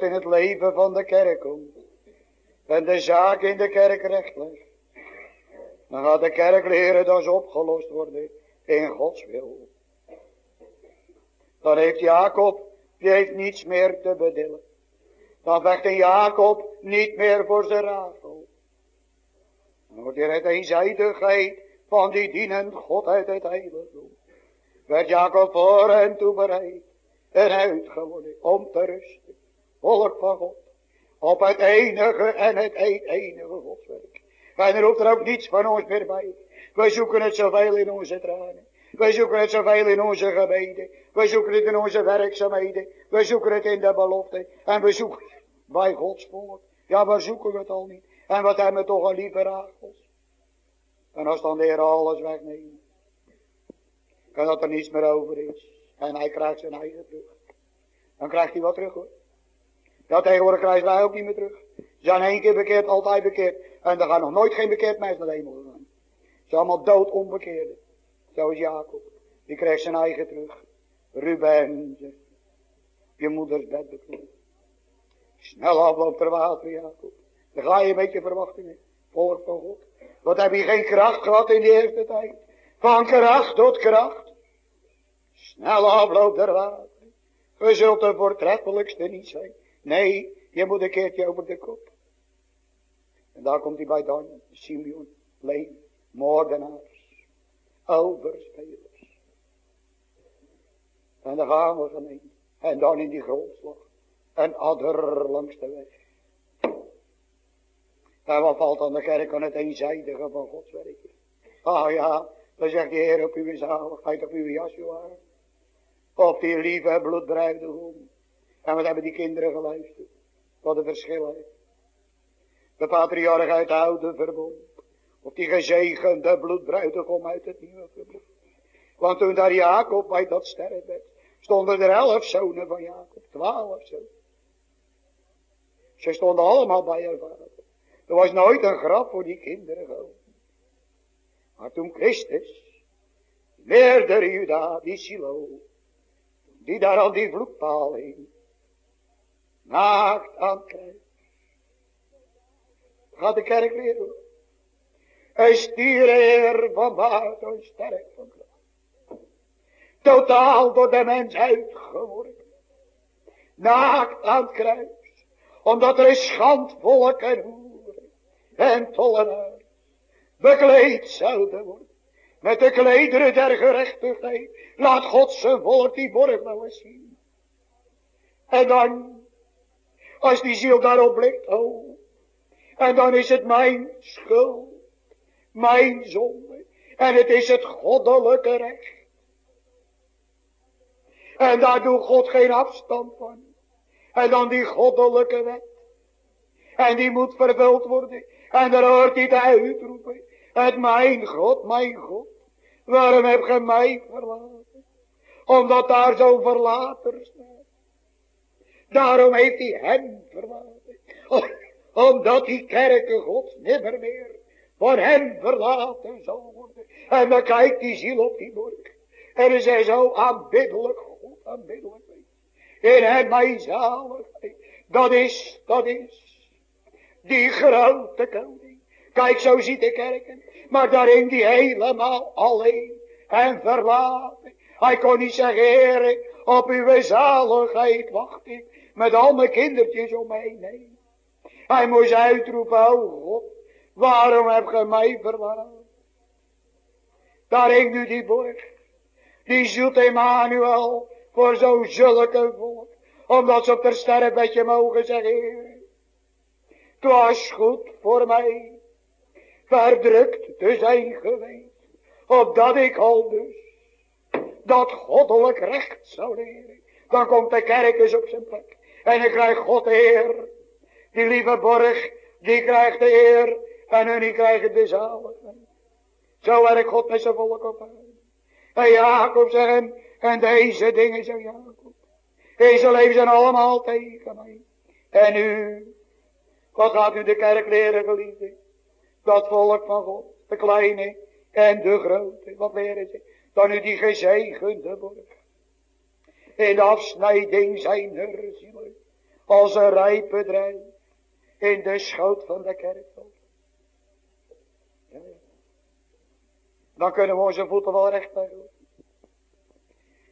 God in het leven van de kerk komt. En de zaak in de kerk recht legt. Dan gaat de kerk leren dat ze opgelost worden in Gods wil. Dan heeft Jacob, die heeft niets meer te bedillen. Dan vecht een Jacob niet meer voor zijn Rachel. Dan wordt hier het eenzijdigheid van die dienend God uit het heiligdom. Werd Jacob voor hen toe bereid en uitgeworden om te rusten. Volk van God. Op het enige en het enige Godswerk. En er hoeft er ook niets van ons meer bij. Wij zoeken het zoveel in onze tranen. Wij zoeken het zoveel in onze gebeden. Wij zoeken het in onze werkzaamheden. Wij zoeken het in de belofte. En we zoeken het bij Gods volk. Ja, waar zoeken we het al niet? En wat hebben we toch een lieve ragels. En als dan de Heer alles wegneemt. En dat er niets meer over is. En hij krijgt zijn eigen terug. Dan krijgt hij wat terug hoor. Ja, tegenwoordig krijgen wij ook niet meer terug. Ze zijn één keer bekeerd, altijd bekeerd. En er gaat nog nooit geen bekeerd mens naar de hemel gegaan. Ze zijn allemaal dood onbekeerde. Zo is Jacob. Die krijgt zijn eigen terug. Ruben, je moeders bed. Snel afloop ter water, Jacob. Dan ga je een beetje verwachtingen. Volk van God. Wat heb je geen kracht gehad in de eerste tijd? Van kracht tot kracht. Snel afloop der water. We zult de voortreffelijkste niet zijn. Nee, je moet een keertje over de kop. En daar komt hij bij Dan, Simeon, Leen, moordenaars, overspelers. En dan gaan we gemeen. En dan in die grondslag. Een adder langs de weg. En wat valt aan de kerk aan het eenzijdige van Gods werk? Ah ja, dan zegt de Heer op uw zaligheid, op uw Joshua. Op die lieve bloedbruidegom. En wat hebben die kinderen geluisterd? Wat een verschil. De patriarch uit het oude verbond. Of die gezegende bloedbruidegom uit het nieuwe verbond. Want toen daar Jacob bij dat sterrenbed. Stonden er elf zonen van Jacob. Twaalf zonen. Ze stonden allemaal bij haar vader. Er was nooit een graf voor die kinderen gehouden. Maar toen Christus, meerdere Juda, die Silo, die daar al die vloekpaal hing, naakt aan kruis. Gaat de kerk weer doen. Hij stier er van buiten sterk van kracht. Totaal door de mens uitgeworpen. Naakt aan het kruis. Omdat er een schandvolk en hoeren en tollenaars bekleed zouden worden. Met de klederen der gerechtigheid. Laat God zijn volk die borg nou eens zien. En dan als die ziel daarop blikt, oh. En dan is het mijn schuld. Mijn zonde. En het is het goddelijke recht. En daar doet God geen afstand van. En dan die goddelijke wet. En die moet vervuld worden. En daar hoort hij te uitroepen. Het mijn God, mijn God. Waarom heb je mij verlaten? Omdat daar zo'n verlater staat. Daarom heeft hij hem verlaten. omdat die kerken gods nimmer meer voor hem verlaten zal worden. En dan kijkt die ziel op die borg. En is hij zo aanbiddelijk, God aanbiddelijk. In hem mijn zaligheid. Dat is, dat is. Die grote koning. Kijk, zo ziet de kerken. Maar daarin die helemaal alleen en verlaten. Hij kon niet zeggen, Heer, op uw zaligheid wacht ik. Met al mijn kindertjes om mij heen. Hij moest uitroepen, oh God, waarom heb je mij verlaten? Daar hing nu die borg. Die zoet Emmanuel voor zo'n zulke volk. Omdat ze op het sterrenbedje mogen zeggen, Heer. Het was goed voor mij verdrukt te zijn geweest. Opdat ik al dus dat goddelijk recht zou leren. Dan komt de kerk eens op zijn plek. En dan krijgt God de Heer. Die lieve borg, die krijgt de Heer. En hun die krijgen de zaligheid. Zo werkt God met zijn volk op En Jacob zegt en deze dingen zegt Jacob. Deze leven zijn allemaal tegen mij. En u, wat gaat u de kerk leren geliefde? Dat volk van God, de kleine en de grote, wat leren ze? Dan u die gezegende borg. In de afsnijding zijn er zielen als een rijpe drijf in de schoot van de kerk Ja, ja. Dan kunnen we onze voeten wel recht leggen.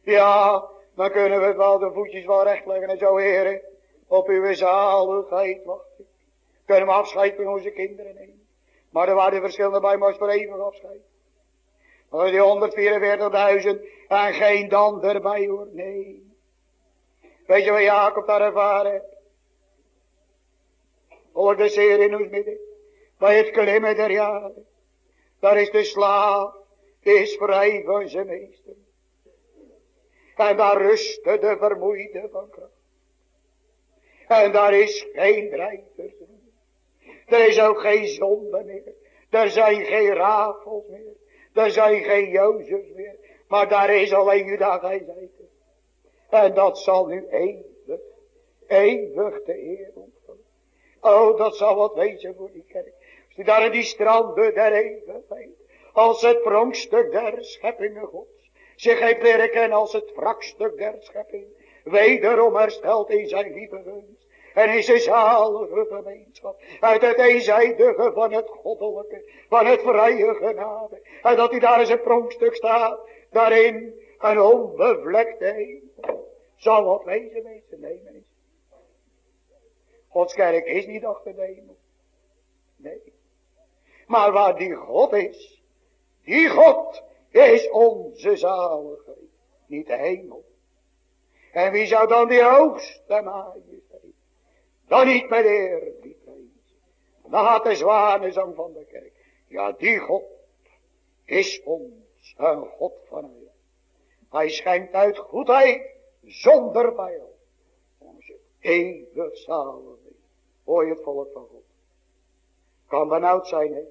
Ja, dan kunnen we wel de voetjes wel recht leggen en zo heren, op uw zaligheid wachten. Kunnen we afscheid van onze kinderen nemen. Maar er waren verschillende bij, maar voor eeuwig afscheid. Maar die 144.000 en geen dan erbij hoor, nee. Weet je wat Jacob daar ervaren? Volg de zeer in ons midden. Bij het klimmen der jaren. Daar is de slaaf, is vrij van zijn meester. En daar rustte de vermoeide van kracht. En daar is geen drijver. Er is ook geen zonde meer. Er zijn geen rafels meer. Er zijn geen Jozefs meer. Maar daar is alleen Juda zijde. En dat zal nu eeuwig, eeuwig de eer ontvangen. Oh, dat zal wat wezen voor die kerk. Als die daar in die stranden der eeuwigheid, als het pronkstuk der scheppingen gods, zich heeft leren als het wrakstuk der schepping, wederom hersteld in zijn lieve gunst. En is een zalige gemeenschap. Uit het eenzijdige van het goddelijke. Van het vrije genade. En dat hij daar in zijn pronkstuk staat. Daarin een onbevlekte hemel. Zal wat wezen mensen? Nee mensen. Gods kerk is niet achter de hemel. Nee. Maar waar die God is. Die God is onze zaligheid. Niet de hemel. En wie zou dan die hoogste majesteit? Dan niet met eerbied Dan gaat de van de kerk. Ja, die God is ons een God van heil. Hij schenkt uit goedheid zonder pijl. Onze eeuwig zalig. Hoor je het volk van God. Kan benauwd zijn, hè?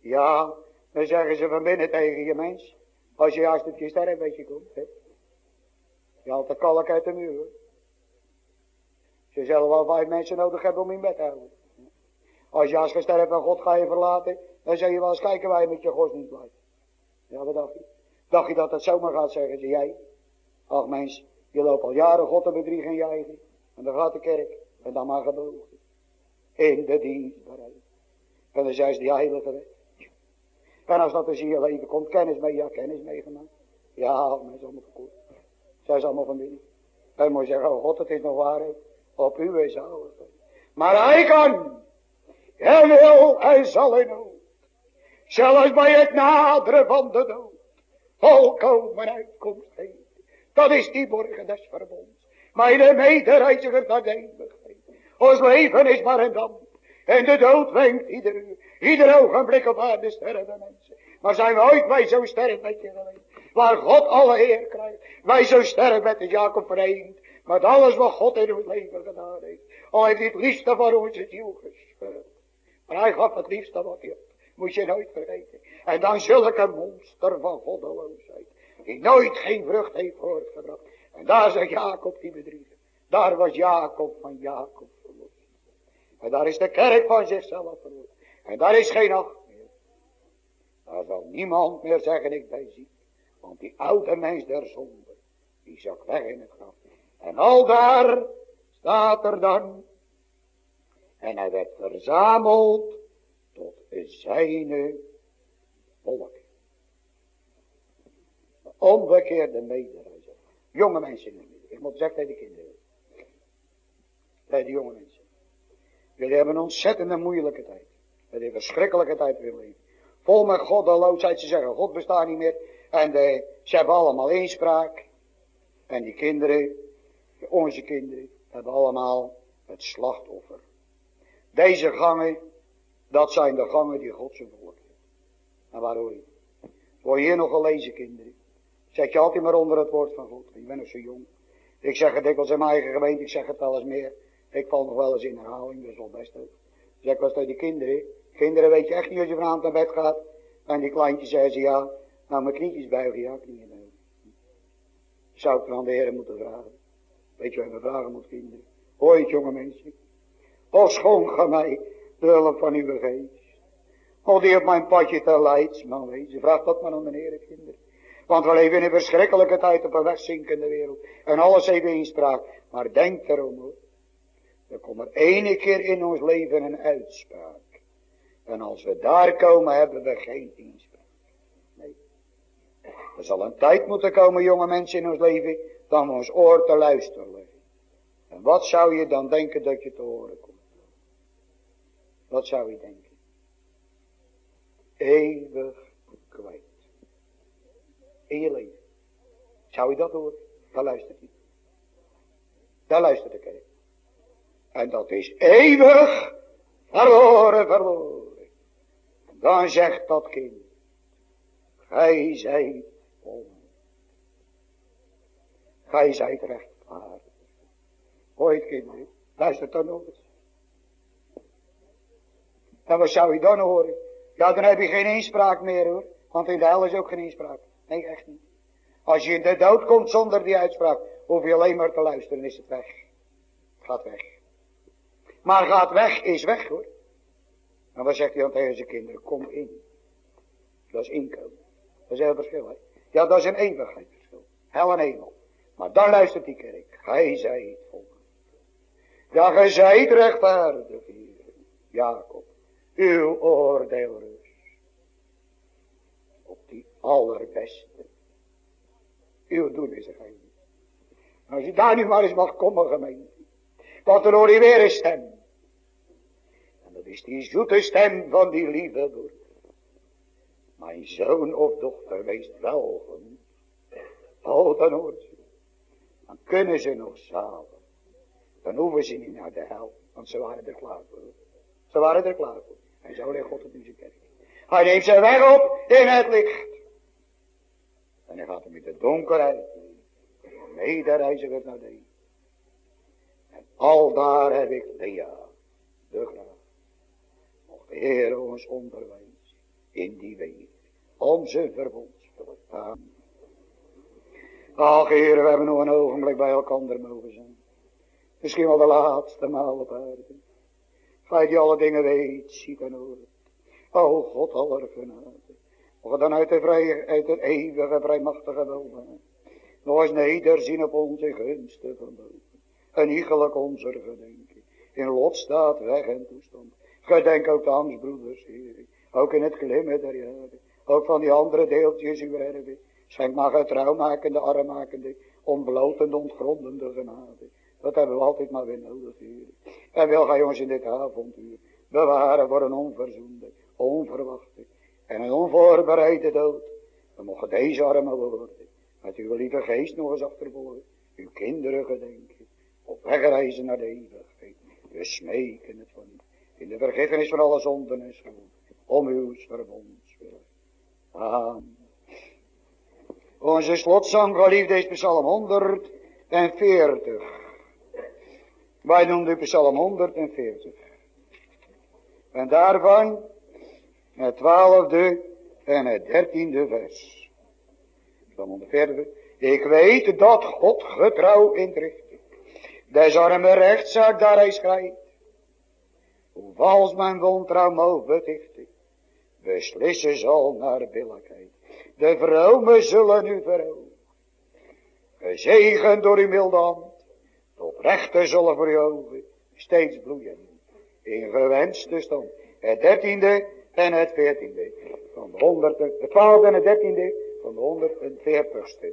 Ja, dan zeggen ze van binnen tegen je mens. Als je juist op je sterrenbedje komt, hè? Je haalt de kalk uit de muur. Ze zullen wel vijf mensen nodig hebben om in bed te houden. Als je als gesterfd van God ga je verlaten, dan zeg je wel eens kijken waar je met je godsdienst blijft. Ja, wat dacht je? Dacht je dat dat zomaar gaat zeggen? Zeg jij, ach mens, je loopt al jaren God te bedriegen in je. En dan gaat de kerk. En dan maar gebogen. In de dienstbaarheid. En dan zei ze die heilige. En als dat dus in je leven komt, kennis mee, ja, kennis meegemaakt. Ja, mensen allemaal verkocht. Zij ze allemaal van binnen. En moet zeggen, oh God, het is nog waarheid. Op uw zaligheid. Maar hij kan. Hij wil, hij zal in. Zelfs bij het naderen van de dood. Volkomen uitkomst heeft. Dat is die borgen des verbonds. Mijn medereiziger naar de eeuwigheid. Ons leven is maar een damp. En de dood wenkt ieder uur. Ieder ogenblik op aarde sterven mensen. Maar zijn ooit bij zo'n sterrenbedje geweest. Waar God alle eer krijgt. Wij zo sterren met de Jacob verenigd. Met alles wat God in ons leven gedaan heeft. Al heeft hij het liefste voor onze ziel gescheurd. Maar hij gaf het liefste wat hij. Moet je nooit vergeten. En dan zulke monster van goddeloosheid. Die nooit geen vrucht heeft voortgebracht. En daar zegt Jacob die bedriegen. Daar was Jacob van Jacob verlost. En daar is de kerk van zichzelf verlost. En daar is geen acht meer. Daar zal niemand meer zeggen ik ben ziek. Want die oude mens der zonde. Die zak weg in het graf. En al daar staat er dan. En hij werd verzameld tot zijne volk. Onbekeerde medereizer. Jonge mensen. Ik moet zeggen tegen de kinderen. Tegen de jonge mensen. Jullie hebben een ontzettende moeilijke tijd. Het is een verschrikkelijke tijd voor jullie. Vol met goddeloosheid. Ze zeggen God bestaat niet meer. En de, ze hebben allemaal inspraak. En die kinderen, onze kinderen, hebben allemaal het slachtoffer. Deze gangen, dat zijn de gangen die God zijn volk heeft. En waar hoor? Hoor je hier nog gelezen, kinderen? Zet je altijd maar onder het woord van God. Ik ben nog zo jong. Ik zeg het dikwijls in mijn eigen gemeente, ik zeg het wel eens meer. Ik val nog wel eens in herhaling, dat is wel best ook. Zeg ik was tegen die kinderen. Kinderen weet je echt niet als je vanavond naar bed gaat. En die kleintjes zeggen ze ja, nou mijn knietjes buigen, ja knieën. Zou ik dan de heren moeten vragen. Weet je wat we vragen moet kinderen? Hoor je jonge mensen? O schoon ga mij de hulp van uw geest. O die op mijn padje te leids, man weet. Ze vraagt dat maar aan de heren kinderen. Want we leven in een verschrikkelijke tijd op een wegzinkende wereld. En alles heeft inspraak. Maar denk erom hoor. Er komt er ene keer in ons leven een uitspraak. En als we daar komen hebben we geen inspraak. Nee. Er zal een tijd moeten komen jonge mensen in ons leven. Dan ons oor te luisteren leggen. En wat zou je dan denken dat je te horen komt? Wat zou je denken? Eeuwig kwijt. In je leven. Zou je dat horen? Dan luistert hij. Dan luistert kerk. En dat is eeuwig verloren, verloren. Dan zegt dat kind. Gij zijt on. Gij zijt rechtvaardig. Kind Luister dan nog eens. En wat zou je dan horen? Ja, dan heb je geen inspraak meer hoor. Want in de hel is ook geen inspraak. Nee, echt niet. Als je in de dood komt zonder die uitspraak, hoef je alleen maar te luisteren, is het weg. Het gaat weg. Maar gaat weg is weg hoor. En dan zegt hij dan tegen zijn kinderen, kom in. Dat is inkomen. Dat is heel verschil hè. Ja, dat is een eeuwigheidsverschil. Hel en hemel. Maar dan luistert die kerk. Gij zijt volk. Ja, gij zijt rechtvaardig. Jacob. Uw oordeel rust. Op die allerbeste. Uw doen is er geen. Als je daar nu maar eens mag komen gemeente. Want dan hoor een stem. En dat is die zoete stem van die lieve broer. Mijn zoon of dochter, wees welkom. Oh, dan hoort. Dan kunnen ze nog samen. Dan hoeven ze niet naar de hel. Want ze waren er klaar voor. Ze waren er klaar voor. En zo legt God het in zijn kerk. Hij neemt ze weg op in het licht. En hij gaat hem met de donkerheid. Medereiziger naar de al daar heb ik Lea, de graag. Mocht de Heer ons onderwijs in die weg. Onze verbondsvullen. Ach Heer, we hebben nog een ogenblik bij elkaar mogen zijn. Misschien wel de laatste maal op aarde. Gij die alle dingen weet, ziet en hoort. O God aller genade. Mocht dan uit de vrije, uit de eeuwige vrijmachtige welvaart. Nog eens nederzien op onze gunsten van boven. En iegelijk onze gedenken. In lot staat weg en toestand. Gedenk ook de broeders, Heer. Ook in het glimmen der jaren. Ook van die andere deeltjes uw erven. Schenk maar getrouwmakende, armmakende, onblootende, ontgrondende genade. Dat hebben we altijd maar weer nodig, Heer. En wil gij ons in dit avonduur bewaren voor een onverzoende, onverwachte en een onvoorbereide dood. We mogen deze armen worden. Met uw lieve geest nog eens achtervolgen. Uw kinderen gedenken op wegreizen naar de eeuwigheid. We smeken het van u. In de vergiffenis van alle zonden en schuld. Om uw verbonds. Amen. Onze slotzang geliefde is psalm 140. Wij noemen psalm 140. En daarvan het twaalfde en het dertiende vers. Psalm 140. Ik weet dat God getrouw inricht des arme rechtszaak daar hij schrijft. Hoe vals mijn wondrouw mogen betichten, beslissen zal naar billijkheid. De vromen zullen u verhogen. Gezegend door uw milde hand, tot rechter zullen voor uw ogen steeds bloeien. In gewenste stand. Het dertiende en het veertiende. Van de honderd, het twaalfde en het dertiende van de honderd en veertigste.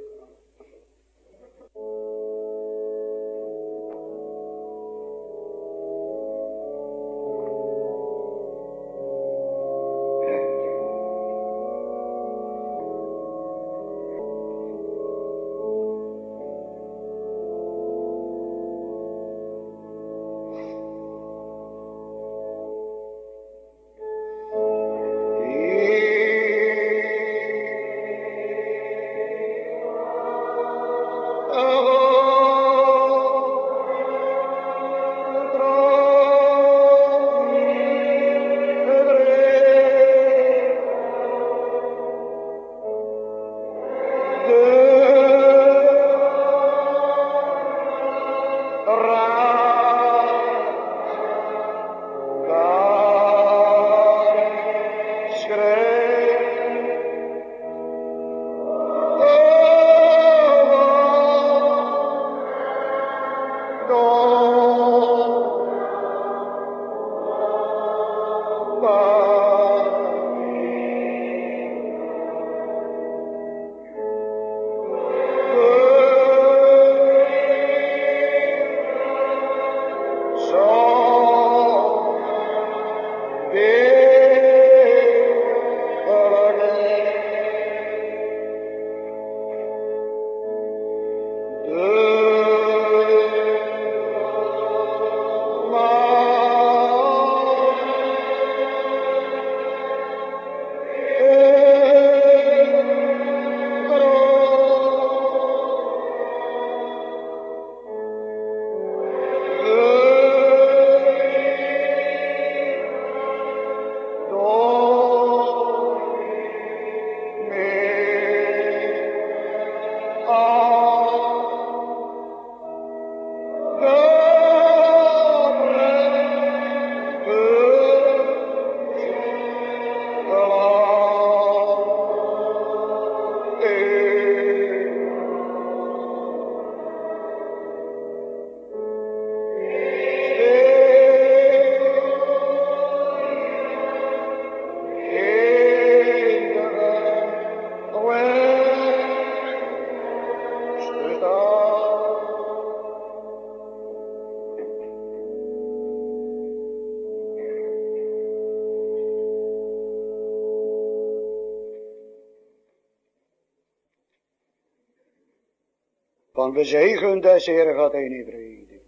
We zegen des Heer gaat heen in vrede.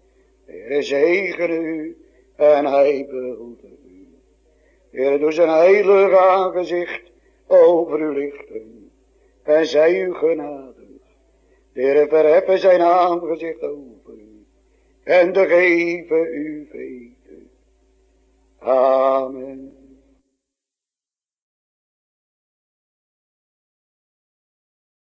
De Heer zegen u en hij behoede u. De doet zijn heilige aangezicht over u lichten en zij u genadig. De Heer verheffen zijn aangezicht over u en de geven u